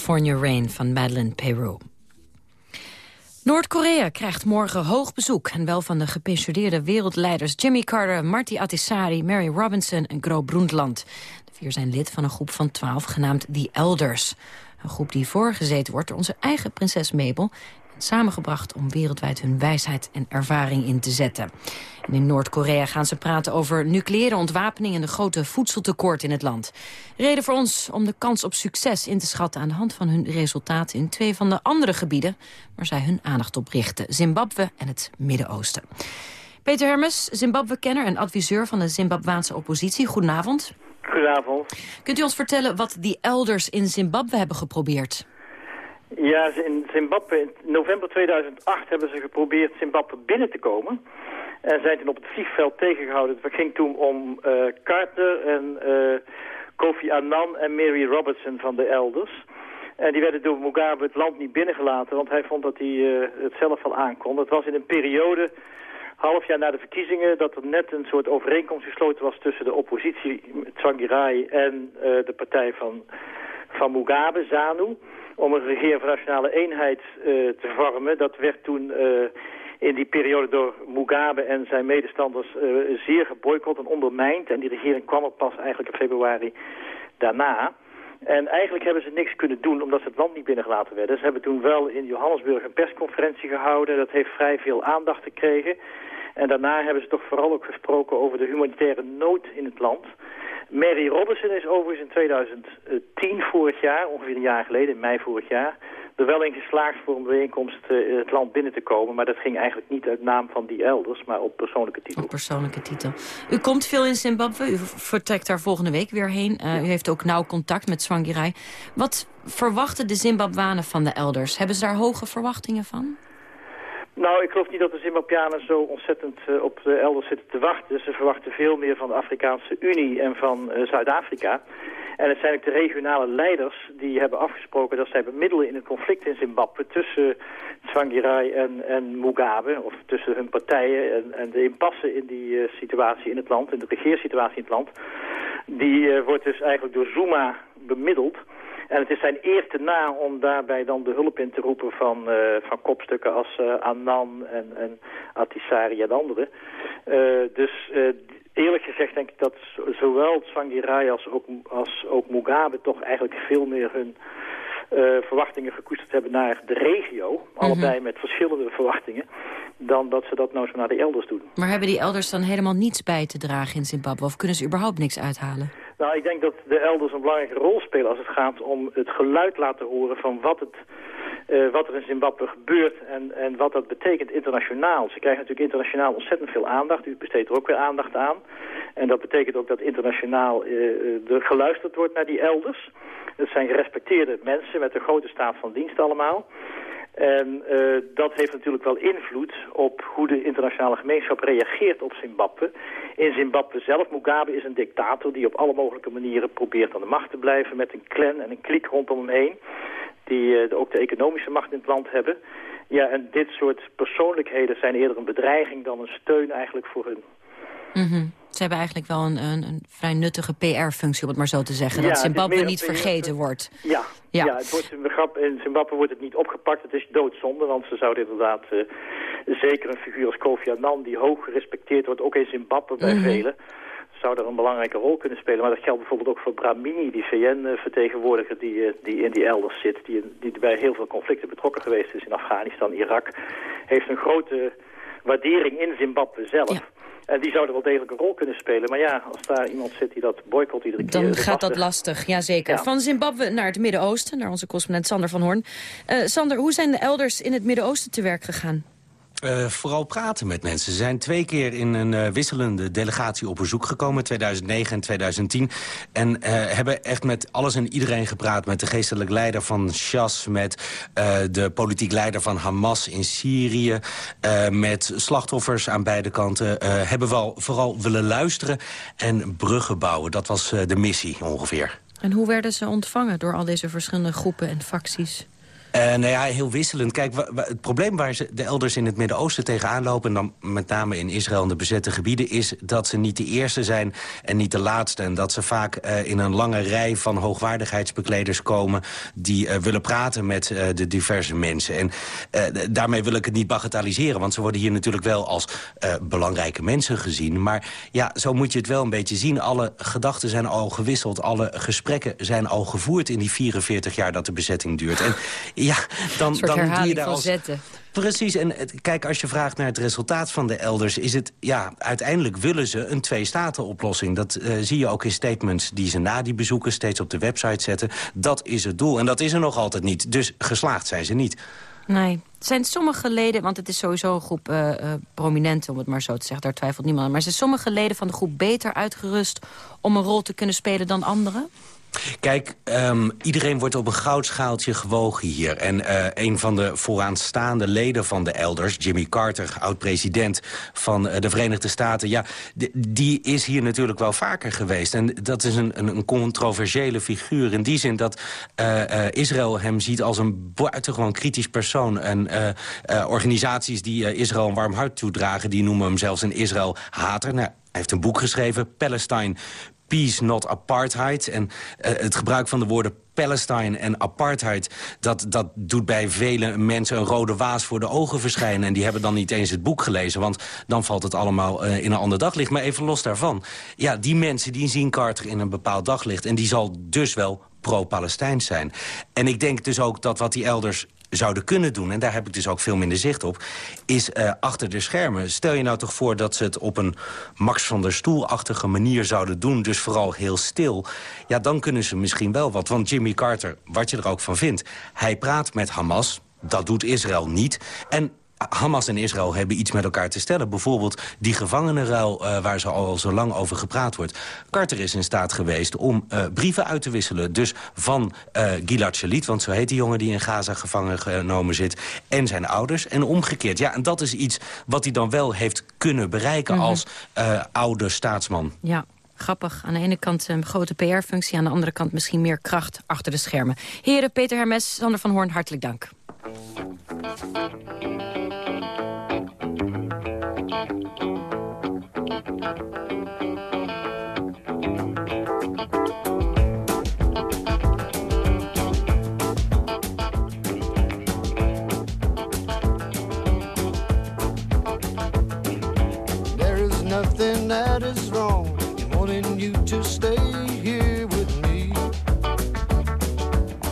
California Rain van Madeleine Peru. Noord-Korea krijgt morgen hoog bezoek... en wel van de gepensioneerde wereldleiders Jimmy Carter... Marty Ahtisaari, Mary Robinson en Gro Brundtland. De vier zijn lid van een groep van twaalf genaamd The Elders. Een groep die voorgezeten wordt door onze eigen prinses Mabel... en samengebracht om wereldwijd hun wijsheid en ervaring in te zetten. En in Noord-Korea gaan ze praten over nucleaire ontwapening... en de grote voedseltekort in het land. Reden voor ons om de kans op succes in te schatten... aan de hand van hun resultaten in twee van de andere gebieden... waar zij hun aandacht op richten. Zimbabwe en het Midden-Oosten. Peter Hermes, Zimbabwe-kenner en adviseur van de Zimbabwaanse oppositie. Goedenavond. Goedenavond. Kunt u ons vertellen wat die elders in Zimbabwe hebben geprobeerd? Ja, in Zimbabwe, in november 2008 hebben ze geprobeerd Zimbabwe binnen te komen. En zijn toen op het vliegveld tegengehouden. Het ging toen om eh, Carter en eh, Kofi Annan en Mary Robertson van de Elders. En die werden door Mugabe het land niet binnengelaten, want hij vond dat hij eh, het zelf wel aankon. Het was in een periode, half jaar na de verkiezingen, dat er net een soort overeenkomst gesloten was tussen de oppositie, Tsvangirai, en de partij van, van Mugabe, ZANU, om een regering van nationale eenheid eh, te vormen. Dat werd toen eh, in die periode door Mugabe en zijn medestanders eh, zeer geboycott en ondermijnd. En die regering kwam er pas eigenlijk in februari daarna. En eigenlijk hebben ze niks kunnen doen omdat ze het land niet binnengelaten werden. Ze hebben toen wel in Johannesburg een persconferentie gehouden. Dat heeft vrij veel aandacht gekregen. En daarna hebben ze toch vooral ook gesproken over de humanitaire nood in het land. Mary Robinson is overigens in 2010 vorig jaar, ongeveer een jaar geleden, in mei vorig jaar, er wel in geslaagd voor een bijeenkomst eh, het land binnen te komen. Maar dat ging eigenlijk niet uit naam van die elders, maar op persoonlijke titel. Op persoonlijke titel. U komt veel in Zimbabwe, u vertrekt daar volgende week weer heen. Eh, U heeft ook nauw contact met Tsvangirai. Wat verwachten de Zimbabwanen van de elders? Hebben ze daar hoge verwachtingen van? Nou, ik geloof niet dat de Zimbabweanen zo ontzettend eh, op de elders zitten te wachten. Ze verwachten veel meer van de Afrikaanse Unie en van eh, Zuid-Afrika. En het zijn ook de regionale leiders die hebben afgesproken dat zij bemiddelen in het conflict in Zimbabwe tussen Tsvangirai en, en Mugabe, of tussen hun partijen en, de impasse in die eh, situatie in het land, in de regeersituatie in het land. Die eh, wordt dus eigenlijk door Zuma bemiddeld. En het is zijn eer te na om daarbij dan de hulp in te roepen van, eh, van kopstukken als eh, Annan en, en Atisari en anderen. Eh, dus eerlijk gezegd denk ik dat zowel Tsvangirai als ook, als ook Mugabe toch eigenlijk veel meer hun verwachtingen gekoesterd hebben naar de regio. Allebei met verschillende verwachtingen. Dan dat ze dat nou zo naar de elders doen. Maar hebben die elders dan helemaal niets bij te dragen in Zimbabwe? Of kunnen ze überhaupt niks uithalen? Nou, ik denk dat de elders een belangrijke rol spelen als het gaat om het geluid laten horen van wat, het, eh, wat er in Zimbabwe gebeurt en, en wat dat betekent internationaal. Ze krijgen natuurlijk internationaal ontzettend veel aandacht. U besteedt er ook weer aandacht aan. En dat betekent ook dat internationaal eh, eh, er geluisterd wordt naar die elders. Het zijn gerespecteerde mensen met een grote staat van dienst allemaal. En eh, dat heeft natuurlijk wel invloed op hoe de internationale gemeenschap reageert op Zimbabwe. In Zimbabwe zelf, Mugabe is een dictator die op alle mogelijke manieren probeert aan de macht te blijven met een clan en een kliek rondom hem heen. Die eh, ook de economische macht in het land hebben. Ja, en dit soort persoonlijkheden zijn eerder een bedreiging dan een steun eigenlijk voor hun. Mhm. Ze hebben eigenlijk wel een, een, een vrij nuttige PR-functie, om het maar zo te zeggen. Ja, dat Zimbabwe niet vergeten wordt. Ja, Ja. ja. het wordt een begrap, in Zimbabwe wordt het niet opgepakt. Het is doodzonde, want ze zouden inderdaad eh, zeker een figuur als Kofi Annan... die hoog gerespecteerd wordt, ook in Zimbabwe bij Mhm. velen... zou daar een belangrijke rol kunnen spelen. Maar dat geldt bijvoorbeeld ook voor Bramini, die VN-vertegenwoordiger... die, eh, die in die elders zit, die, die bij heel veel conflicten betrokken geweest is... in Afghanistan, Irak. Heeft een grote waardering in Zimbabwe zelf... En die zouden wel degelijk een rol kunnen spelen. Maar ja, als daar iemand zit die dat boycott iedere keer... Dan gaat dat lastig, jazeker. Ja. Van Zimbabwe naar het Midden-Oosten, naar onze correspondent Sander van Hoorn. Eh, Sander, hoe zijn de elders in het Midden-Oosten te werk gegaan? Eh, vooral praten met mensen. Ze zijn twee keer in een eh, wisselende delegatie op bezoek gekomen, 2009 en 2010. En eh, hebben echt met alles en iedereen gepraat. Met de geestelijk leider van Shas, met de politiek leider van Hamas in Syrië. met slachtoffers aan beide kanten. hebben wel vooral willen luisteren en bruggen bouwen. Dat was de missie ongeveer. En hoe werden ze ontvangen door al deze verschillende groepen en facties? Eh, nou ja, heel wisselend. Kijk, het probleem waar ze de elders in het Midden-Oosten tegenaan lopen... en dan met name in Israël en de bezette gebieden... is dat ze niet de eerste zijn en niet de laatste. En dat ze vaak eh, in een lange rij van hoogwaardigheidsbekleders komen... die eh, willen praten met de diverse mensen. En daarmee wil ik het niet bagatelliseren... want ze worden hier natuurlijk wel als belangrijke mensen gezien. Maar ja, zo moet je het wel een beetje zien. Alle gedachten zijn al gewisseld. Alle gesprekken zijn al gevoerd in die 44 jaar dat de bezetting duurt. En ja, dan, dan doe je daar als... zetten. Precies, en kijk, als je vraagt naar het resultaat van de elders... is het, ja, uiteindelijk willen ze een twee-staten-oplossing. Dat eh, zie je ook in statements die ze na die bezoeken... steeds op de website zetten. Dat is het doel, en dat is er nog altijd niet. Dus geslaagd zijn ze niet. Nee. Zijn sommige leden, want het is sowieso een groep eh, eh, prominenten... om het maar zo te zeggen, daar twijfelt niemand aan... maar zijn sommige leden van de groep beter uitgerust... om een rol te kunnen spelen dan anderen? Kijk, ehm, iedereen wordt op een goudschaaltje gewogen hier. En eh, een van de vooraanstaande leden van de elders, Jimmy Carter... oud-president van eh, de Verenigde Staten... ja, die is hier natuurlijk wel vaker geweest. En dat is een, een, controversiële figuur in die zin... dat eh, Israël hem ziet als een buitengewoon kritisch persoon. En organisaties die Israël een warm hart toedragen... die noemen hem zelfs een Israël-hater. Nou, hij heeft een boek geschreven, Palestine... Peace, not apartheid. En eh, het gebruik van de woorden Palestine en apartheid... Dat, dat doet bij vele mensen een rode waas voor de ogen verschijnen. En die hebben dan niet eens het boek gelezen. Want dan valt het allemaal eh, in een ander daglicht. Maar even los daarvan. Ja, die mensen die zien Carter in een bepaald daglicht. En die zal dus wel pro-Palestijns zijn. En ik denk dus ook dat wat die elders zouden kunnen doen... en daar heb ik dus ook veel minder zicht op... is eh, achter de schermen. Stel je nou toch voor dat ze het op een Max van der Stoel-achtige manier zouden doen... dus vooral heel stil. Ja, dan kunnen ze misschien wel wat. Want Jimmy Carter, wat je er ook van vindt... hij praat met Hamas, dat doet Israël niet... en Hamas en Israël hebben iets met elkaar te stellen. Bijvoorbeeld die gevangenenruil uh, waar ze al zo lang over gepraat wordt. Carter is in staat geweest om uh, brieven uit te wisselen. Dus van uh, Gilad Shalit, want zo heet die jongen die in Gaza gevangen genomen zit... en zijn ouders, en omgekeerd. Ja, en dat is iets wat hij dan wel heeft kunnen bereiken Mhm. als oude staatsman. Ja. Grappig. Aan de ene kant een grote PR-functie... aan de andere kant misschien meer kracht achter de schermen. Heren Peter Hermes, Sander van Hoorn, hartelijk dank. There is nothing that is wrong in wanting you to stay here with me.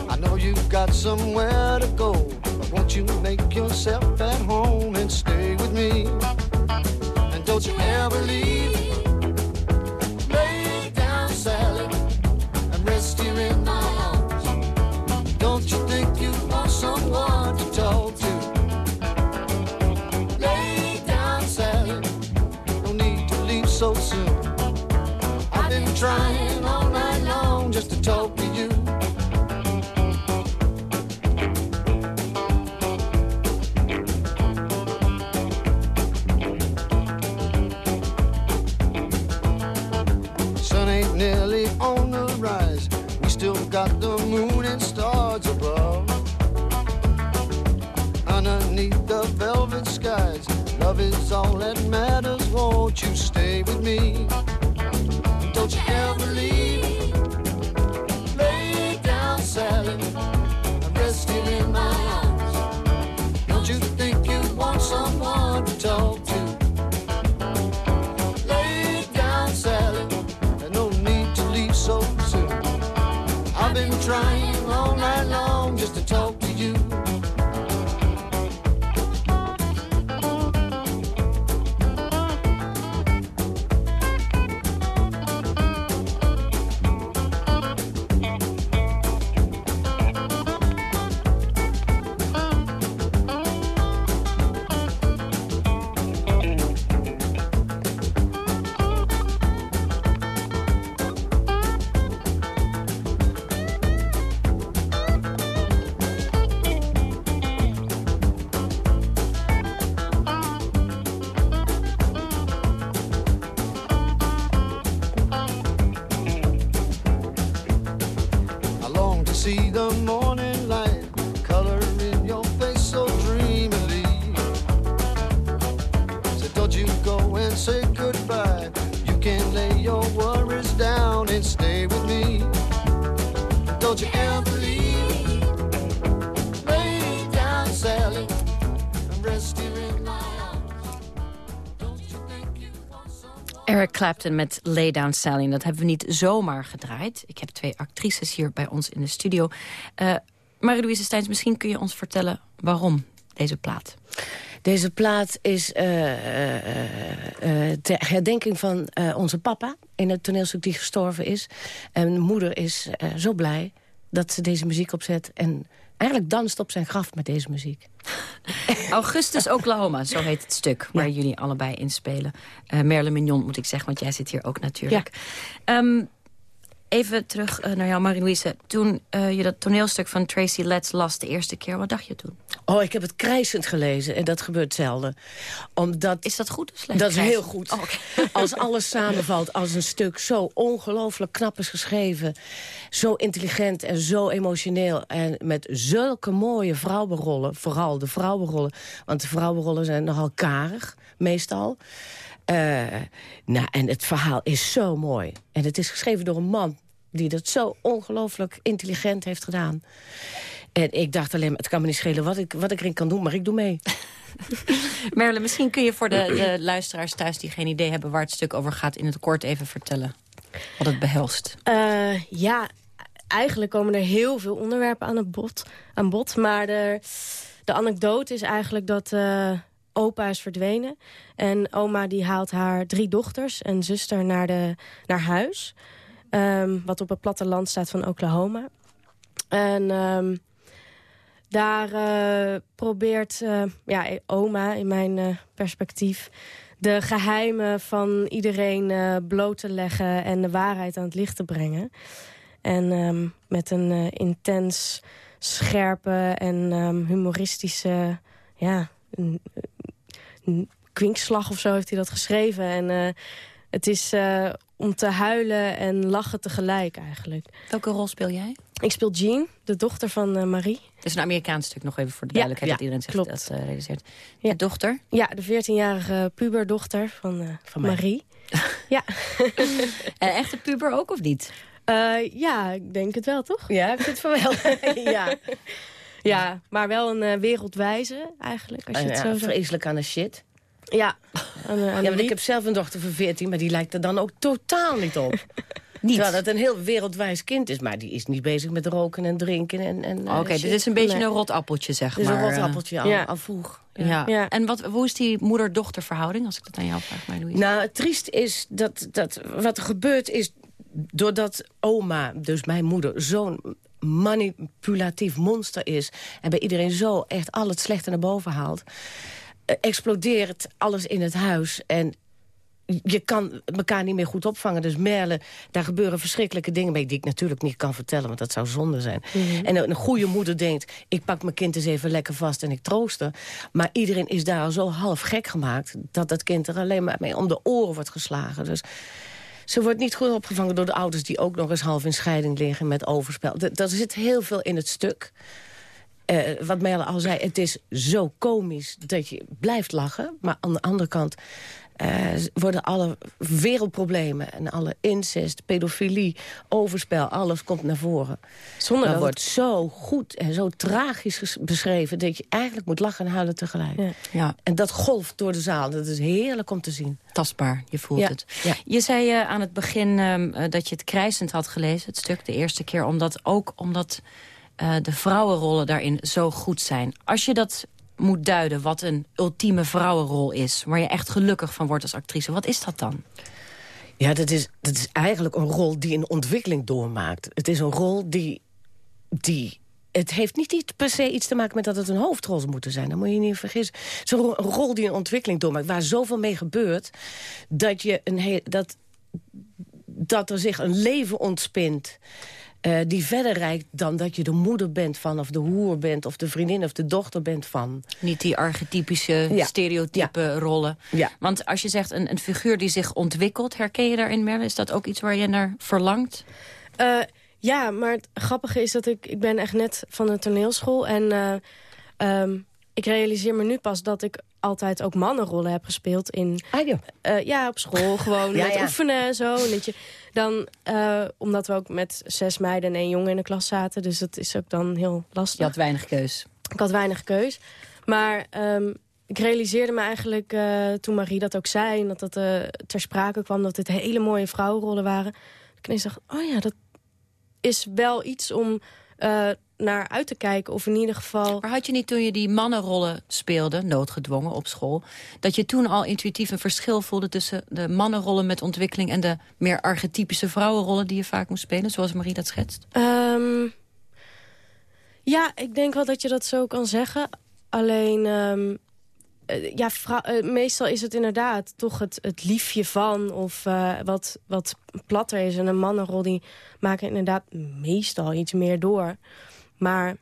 I know you've got somewhere to go, won't you make yourself at home and stay with me? And don't you ever leave. Me? Don't you ever leave. Lay down, Sally, and rest here in my arms. Don't you think you want someone to talk to? Lay down, Sally. There's no need to leave so soon. I've been trying all night long just to talk Clapton met Lay Down dat hebben we niet zomaar gedraaid. Ik heb twee actrices hier bij ons in de studio. Uh, Marie-Louise Steins, misschien kun je ons vertellen waarom deze plaat? Deze plaat is uh, uh, ter herdenking van onze papa... in het toneelstuk die gestorven is. En moeder is zo blij dat ze deze muziek opzet... en eigenlijk danst op zijn graf met deze muziek. Augustus Oklahoma, zo heet het stuk waar jullie allebei inspelen. Uh, Merle Mignon moet ik zeggen, want jij zit hier ook natuurlijk. Ja. Um, even terug uh, naar jou, Marie-Louise. Toen uh, je dat toneelstuk van Tracy Letts las de eerste keer, wat dacht je toen? Oh, ik heb het krijsend gelezen en dat gebeurt zelden. Omdat, is dat goed of slecht? Dat is heel goed. Oh, okay. Als alles samenvalt, als een stuk zo ongelooflijk knap is geschreven... zo intelligent en zo emotioneel... en met zulke mooie vrouwenrollen, vooral de vrouwenrollen... want de vrouwenrollen zijn nogal karig, meestal... Uh, nou, en het verhaal is zo mooi. En het is geschreven door een man die dat zo ongelooflijk intelligent heeft gedaan. En ik dacht alleen, het kan me niet schelen wat ik, wat ik erin kan doen, maar ik doe mee. Merle, misschien kun je voor de, de, luisteraars thuis die geen idee hebben... waar het stuk over gaat, in het kort even vertellen wat het behelst. Uh, ja, eigenlijk komen er heel veel onderwerpen aan, het bod, aan bod. Maar de, de anekdote is eigenlijk dat... Uh, opa is verdwenen. En oma die haalt haar drie dochters en zuster naar, de, naar huis. Um, wat op het platteland staat van Oklahoma. En um, daar uh, probeert uh, ja, oma, in mijn uh, perspectief... de geheimen van iedereen bloot te leggen... en de waarheid aan het licht te brengen. En um, met een intens scherpe en humoristische... ja, een kwinkslag of zo heeft hij dat geschreven. En het is om te huilen en lachen tegelijk eigenlijk. Welke rol speel jij? Ik speel Jean, de dochter van uh, Marie. Het is een Amerikaans stuk, nog even voor de duidelijkheid... Ja, dat iedereen zich klopt. dat realiseert. Je dochter? Ja, de 14-jarige puberdochter van, van Marie. ja. en echte puber ook, of niet? ja, ik denk het wel, toch? Ja, ik vind het wel. ja. Ja, maar wel een wereldwijze eigenlijk, als je het zo zegt. Vreselijk aan de shit. Ja. Aan, aan ja, want ik heb zelf een dochter van 14, maar die lijkt er dan ook totaal niet op. niet? Terwijl dat een heel wereldwijs kind is, maar die is niet bezig met roken en drinken. en. en Oké, okay, dit is een beetje nee. een rotappeltje, zeg dit maar. Dit is een rotappeltje, al, ja. al vroeg. Ja. ja. ja. En wat, hoe is die moeder-dochter verhouding, als ik dat aan jou vraag, Louise? Nou, het triest is dat, dat wat er gebeurt is... doordat oma, dus mijn moeder, zo'n manipulatief monster is... en bij iedereen zo echt al het slechte naar boven haalt explodeert alles in het huis. En je kan elkaar niet meer goed opvangen. Dus Merle, daar gebeuren verschrikkelijke dingen mee... die ik natuurlijk niet kan vertellen, want dat zou zonde zijn. Mm -hmm. En een goede moeder denkt... ik pak mijn kind eens even lekker vast en ik troost haar. Maar iedereen is daar al zo half gek gemaakt... dat dat kind er alleen maar mee om de oren wordt geslagen. Dus ze wordt niet goed opgevangen door de ouders... die ook nog eens half in scheiding liggen met overspel. Er zit heel veel in het stuk... Uh, wat Merle al zei, het is zo komisch dat je blijft lachen. Maar aan de andere kant uh, worden alle wereldproblemen... en alle incest, pedofilie, overspel, alles komt naar voren. Zonder dat wordt zo goed en zo tragisch beschreven... dat je eigenlijk moet lachen en huilen tegelijk. Ja. ja. En dat golft door de zaal. Dat is heerlijk om te zien. Tastbaar, je voelt ja. het. Ja. Je zei uh, aan het begin uh, dat je het krijsend had gelezen, het stuk, de eerste keer. Omdat ook omdat... De vrouwenrollen daarin zo goed zijn. Als je dat moet duiden, wat een ultieme vrouwenrol is... waar je echt gelukkig van wordt als actrice, wat is dat dan? Ja, dat is, dat is eigenlijk een rol die een ontwikkeling doormaakt. Het is een rol die... die het heeft niet iets, per se iets te maken met dat het een hoofdrol moet zijn. Dat moet je niet vergissen. Een rol die een ontwikkeling doormaakt. Waar zoveel mee gebeurt, dat, je een dat, dat er zich een leven ontspint... Uh, die verder reikt dan dat je de moeder bent van... of de hoer bent, of de vriendin of de dochter bent van. Niet die archetypische, ja. stereotype ja. rollen. Ja. Want als je zegt een, een, figuur die zich ontwikkelt... herken je daarin, Merle? Is dat ook iets waar je naar verlangt? Uh, ja, maar het grappige is dat ik... Ik ben echt net van de toneelschool en... Uh, um, ik realiseer me nu pas dat ik altijd ook mannenrollen heb gespeeld. In, Eh, ja, op school gewoon Ja, met ja. oefenen en zo. En dat je dan, eh, omdat we ook met zes meiden en één jongen in de klas zaten. Dus dat is ook dan heel lastig. Je had weinig keus. Ik had weinig keus. Maar ehm, ik realiseerde me eigenlijk eh, toen Marie dat ook zei... en dat dat ter sprake kwam dat dit hele mooie vrouwenrollen waren. Ik ineens dacht, oh ja, dat is wel iets om naar uit te kijken. Of in ieder geval... Maar had je niet toen je die mannenrollen speelde, noodgedwongen op school... dat je toen al intuïtief een verschil voelde tussen de mannenrollen met ontwikkeling... en de meer archetypische vrouwenrollen die je vaak moest spelen, zoals Marie dat schetst? Ehm, ja, ik denk wel dat je dat zo kan zeggen. Alleen, ehm, eh, ja, eh, meestal is het inderdaad toch het, het liefje van... of eh, wat, wat platter is. En een mannenrol die maken inderdaad meestal iets meer door. Maar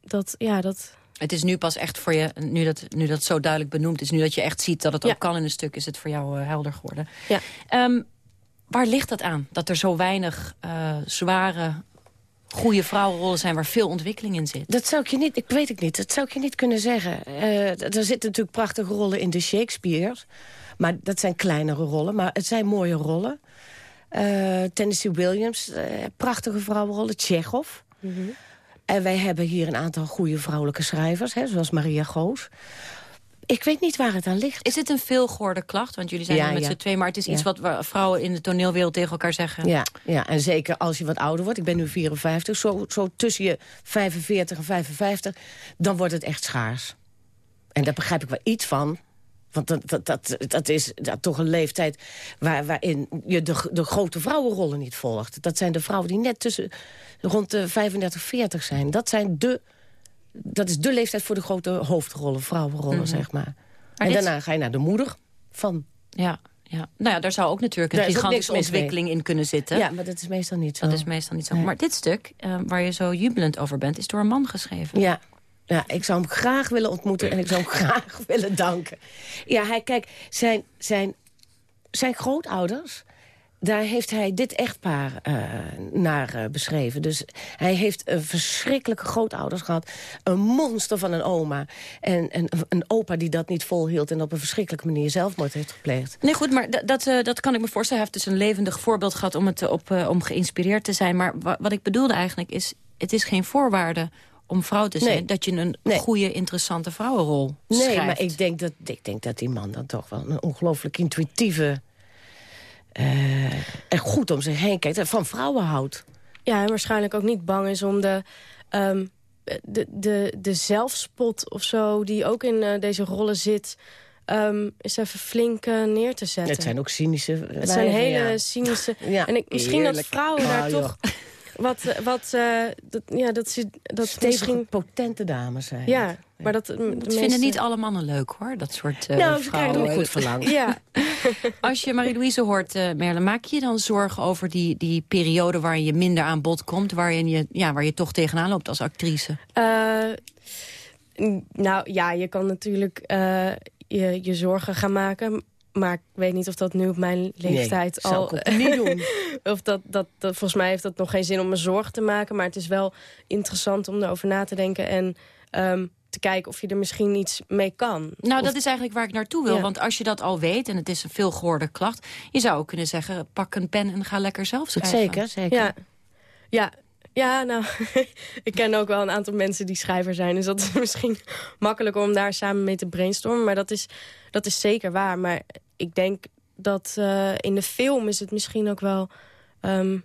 dat, ja, dat... Het is nu pas echt voor je, nu dat, nu dat zo duidelijk benoemd is... nu dat je echt ziet dat het ook kan in een stuk... is het voor jou eh, helder geworden. Ja. Ehm, waar ligt dat aan? Dat er zo weinig eh, zware, goede vrouwenrollen zijn... waar veel ontwikkeling in zit? Dat zou ik je niet, ik weet het niet, dat zou ik je niet kunnen zeggen. Eh, er zitten natuurlijk prachtige rollen in de Shakespeare. Maar dat zijn kleinere rollen, maar het zijn mooie rollen. Eh, Tennessee Williams, eh, prachtige vrouwenrollen. Tsjechov. En wij hebben hier een aantal goede vrouwelijke schrijvers, hè, zoals Maria Goos. Ik weet niet waar het aan ligt. Is het een veelgehoorde klacht? Want jullie zijn Ja, er met ja. z'n twee, maar het is Ja. iets wat we- vrouwen in de toneelwereld tegen elkaar zeggen. Ja, ja, en zeker als je wat ouder wordt. Ik ben nu 54. Zo, zo tussen je 45 en 55, dan wordt het echt schaars. En daar begrijp ik wel iets van. Want dat, dat, dat, dat is dat toch een leeftijd waar, waarin je de, de grote vrouwenrollen niet volgt. Dat zijn de vrouwen die net tussen rond de 35, 40 zijn. Dat, zijn de, dat is de leeftijd voor de grote hoofdrollen, vrouwenrollen, Mhm. zeg maar. Maar en dit- daarna ga je naar de moeder van. Ja, ja. Nou ja, daar zou ook natuurlijk een Daar gigantische ontwikkeling in kunnen zitten. Ja, maar dat is meestal niet zo. Dat is meestal niet zo. Nee. Maar dit stuk, eh, waar je zo jubelend over bent, is door een man geschreven. Ja. Ja, ik zou hem graag willen ontmoeten en ik zou hem graag willen danken. Ja, hij, kijk, zijn, zijn, zijn grootouders, daar heeft hij dit echtpaar eh, naar eh, beschreven. Dus hij heeft een verschrikkelijke grootouders gehad. Een monster van een oma. En, en een opa die dat niet volhield en op een verschrikkelijke manier zelfmoord heeft gepleegd. Nee, goed, maar dat, dat, eh, dat kan ik me voorstellen. Hij heeft dus een levendig voorbeeld gehad om, het, op, om geïnspireerd te zijn. Maar wa- wat ik bedoelde eigenlijk is, het is geen voorwaarde om vrouw te zijn... Nee. dat je een Nee. goede, interessante vrouwenrol Nee, schrijft. maar ik denk, dat, ik denk dat die man dan toch wel een ongelooflijk intuïtieve... eh, en goed om zich heen kijkt en van vrouwen houdt. Ja, en waarschijnlijk ook niet bang is om de, ehm, de, de, de zelfspot of zo... die ook in eh, deze rollen zit, ehm eens even flink eh, neer te zetten. Het zijn ook cynische Het zijn hele ja. cynische... Ja, en ik, misschien dat vrouwen daar Ah, joh. Wat, eh, wat, eh, dat, ja, dat ze dat Stevige, misschien... potente dames zijn. Ja, maar dat... Dat vinden niet alle mannen leuk, hoor, dat soort eh Nou, vrouwen. er goed verlangen. Ja. Als je Marie-Louise hoort, eh Merle, maak je dan zorgen over die, die periode... waarin je minder aan bod komt, waarin je, ja, waar je toch tegenaan loopt als actrice? Eh, nou ja, je kan natuurlijk eh, je, je zorgen gaan maken. Maar ik weet niet of dat nu op mijn leeftijd al... niet doen. of dat, dat, dat, volgens mij heeft dat nog geen zin om me zorgen te maken. Maar het is wel interessant om erover na te denken. En ehm, te kijken of je er misschien iets mee kan. Nou, Of- dat is eigenlijk waar ik naartoe wil. Ja. Want als je dat al weet, en het is een veel gehoorde klacht... je zou ook kunnen zeggen, pak een pen en ga lekker zelf schrijven. Zeker, zeker. Ja, ja. ja nou, ik ken ook wel een aantal mensen die schrijver zijn. Dus dat is misschien makkelijker om daar samen mee te brainstormen. Maar dat is, dat is zeker waar. Maar ik denk dat eh, in de film is het misschien ook wel... ehm,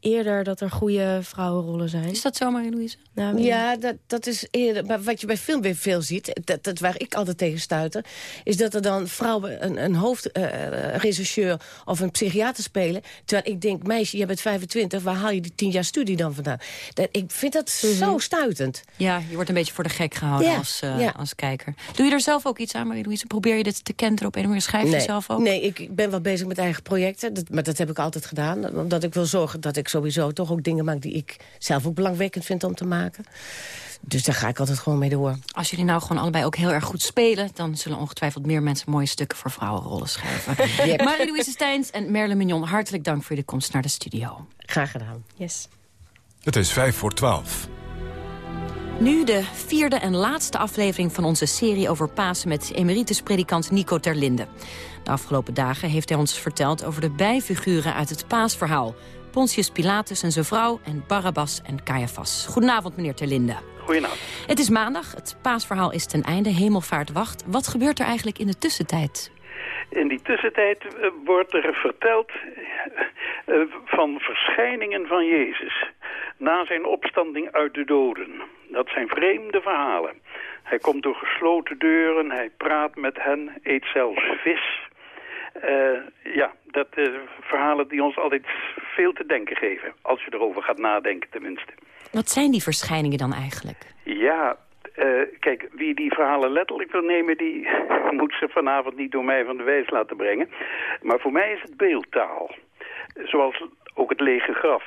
eerder dat er goede vrouwenrollen zijn. Is dat zo, Marie-Louise? Nou, Ja, dat, dat is eerder. Maar wat je bij film weer veel ziet, dat, dat waar ik altijd tegen stuiter, is dat er dan vrouwen een, een hoofdregisseur of een psychiater spelen. Terwijl ik denk, meisje, je bent 25, waar haal je die 10 jaar studie dan vandaan? Dat, ik vind dat zo stuitend. Ja, je wordt een beetje voor de gek gehouden Ja, als, eh, ja. als kijker. Doe je er zelf ook iets aan, Marie-Louise? Probeer je dit te kenteren op een of andere Schrijf je nee, zelf ook? Nee, ik, ik ben wel bezig met eigen projecten. Dat, maar dat heb ik altijd gedaan. Omdat ik wil zorgen dat ik sowieso toch ook dingen maak... die ik zelf ook belangwekkend vind om te maken. Dus daar ga ik altijd gewoon mee door. Als jullie nou gewoon allebei ook heel erg goed spelen... dan zullen ongetwijfeld meer mensen mooie stukken voor vrouwenrollen schrijven. Yep. Marie-Louise Steins en Merle Mignon, hartelijk dank voor je komst naar de studio. Graag gedaan. Yes. Het is vijf voor twaalf. Nu de vierde en laatste aflevering van onze serie over Pasen... met emeritus-predikant Nico Terlinde. De afgelopen dagen heeft hij ons verteld over de bijfiguren uit het paasverhaal. Pontius Pilatus en zijn vrouw en Barabbas en Caiaphas. Goedenavond, meneer Terlinde. Goedenavond. Het is maandag, het paasverhaal is ten einde, hemelvaart wacht. Wat gebeurt er eigenlijk in de tussentijd? In die tussentijd eh, wordt er verteld eh, van verschijningen van Jezus na zijn opstanding uit de doden. Dat zijn vreemde verhalen. Hij komt door gesloten deuren, hij praat met hen, eet zelfs vis. Eh, ja, dat verhalen die ons altijd veel te denken geven. Als je erover gaat nadenken tenminste. Wat zijn die verschijningen dan eigenlijk? Ja, uh, kijk, wie die verhalen letterlijk wil nemen... die moet ze vanavond niet door mij van de wijs laten brengen. Maar voor mij is het beeldtaal. Zoals ook het lege graf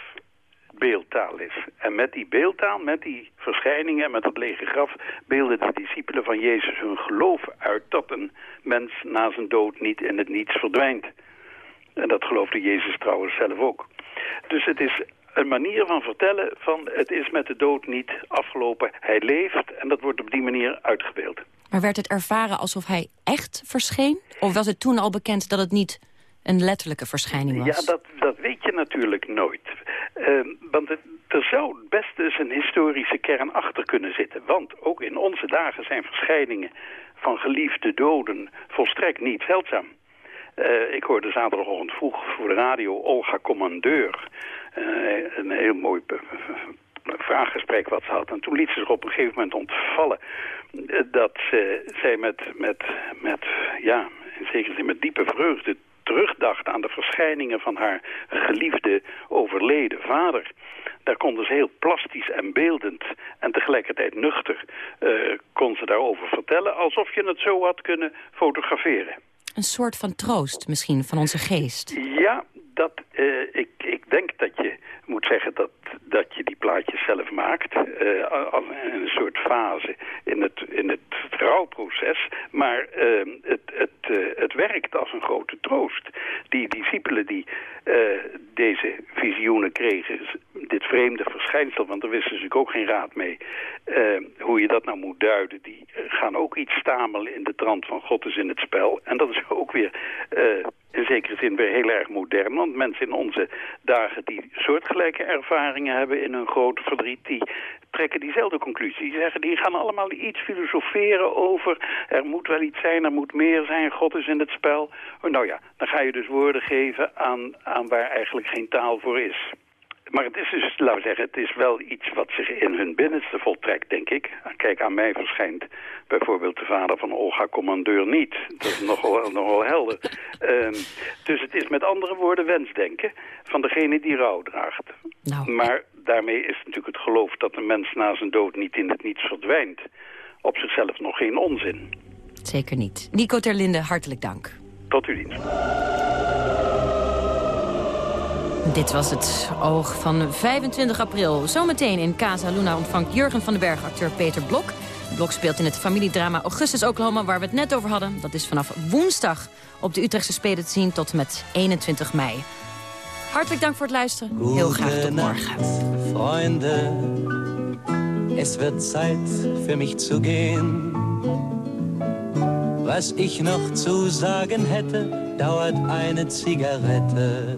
beeldtaal is. En met die beeldtaal, met die verschijningen, met dat lege graf... beelden de discipelen van Jezus hun geloof uit... dat een mens na zijn dood niet in het niets verdwijnt. En dat geloofde Jezus trouwens zelf ook. Dus het is een manier van vertellen van het is met de dood niet afgelopen. Hij leeft en dat wordt op die manier uitgebeeld. Maar werd het ervaren alsof hij echt verscheen? Of was het toen al bekend dat het niet een letterlijke verschijning was? Ja, dat, dat weet je natuurlijk nooit. Uh, want het, er zou best eens een historische kern achter kunnen zitten. Want ook in onze dagen zijn verschijningen van geliefde doden volstrekt niet zeldzaam. Uh, ik hoorde zaterdagochtend vroeg voor de radio Olga Commandeur. Uh, een heel mooi vraaggesprek wat ze had. En toen liet ze zich op een gegeven moment ontvallen dat zij met, met, met, ja, in zekere zin met diepe vreugde terugdacht aan de verschijningen van haar geliefde overleden vader. Daar konden ze heel plastisch en beeldend en tegelijkertijd nuchter uh, kon ze daarover vertellen... alsof je het zo had kunnen fotograferen. Een soort van troost misschien van onze geest. Ja, dat, uh, ik, ik denk dat je moet zeggen dat, dat je die plaatjes zelf maakt. Uh, een soort fase in het, in het rouwproces. Maar uh, het, het, uh, het werkt als een grote troost. Die discipelen die deze visioenen kregen, dit vreemde verschijnsel, want daar wisten ze natuurlijk ook geen raad mee, hoe je dat nou moet duiden, die gaan ook iets stamelen in de trant van God is in het spel. En dat is ook weer in zekere zin weer heel erg modern. Want mensen in onze dagen die soortgelijke ervaringen hebben in hun grote verdriet... die trekken diezelfde conclusie. Die zeggen, die gaan allemaal iets filosoferen over... er moet wel iets zijn, er moet meer zijn, God is in het spel. Nou ja, dan ga je dus woorden geven aan, aan waar eigenlijk geen taal voor is. Maar het is dus, laten we zeggen, het is wel iets wat zich in hun binnenste voltrekt, denk ik. Kijk, aan mij verschijnt bijvoorbeeld de vader van Olga Commandeur niet. Dat is nogal, nogal helder. Um, dus het is met andere woorden wensdenken van degene die rouw draagt. Nou. Maar daarmee is natuurlijk het geloof dat een mens na zijn dood niet in het niets verdwijnt... op zichzelf nog geen onzin. Zeker niet. Nico Terlinde, hartelijk dank. Tot uw dienst. Dit was het oog van 25 april. Zometeen in Casa Luna ontvangt Jurgen van den Berg acteur Peter Blok. Blok speelt in het familiedrama Augustus Oklahoma, waar we het net over hadden. Dat is vanaf woensdag op de Utrechtse Spelen te zien tot met 21 mei. Hartelijk dank voor het luisteren. Heel graag tot morgen. Freunde, es wird Zeit für mich zu gehen. Was ich noch zu sagen hätte, dauert eine Zigarette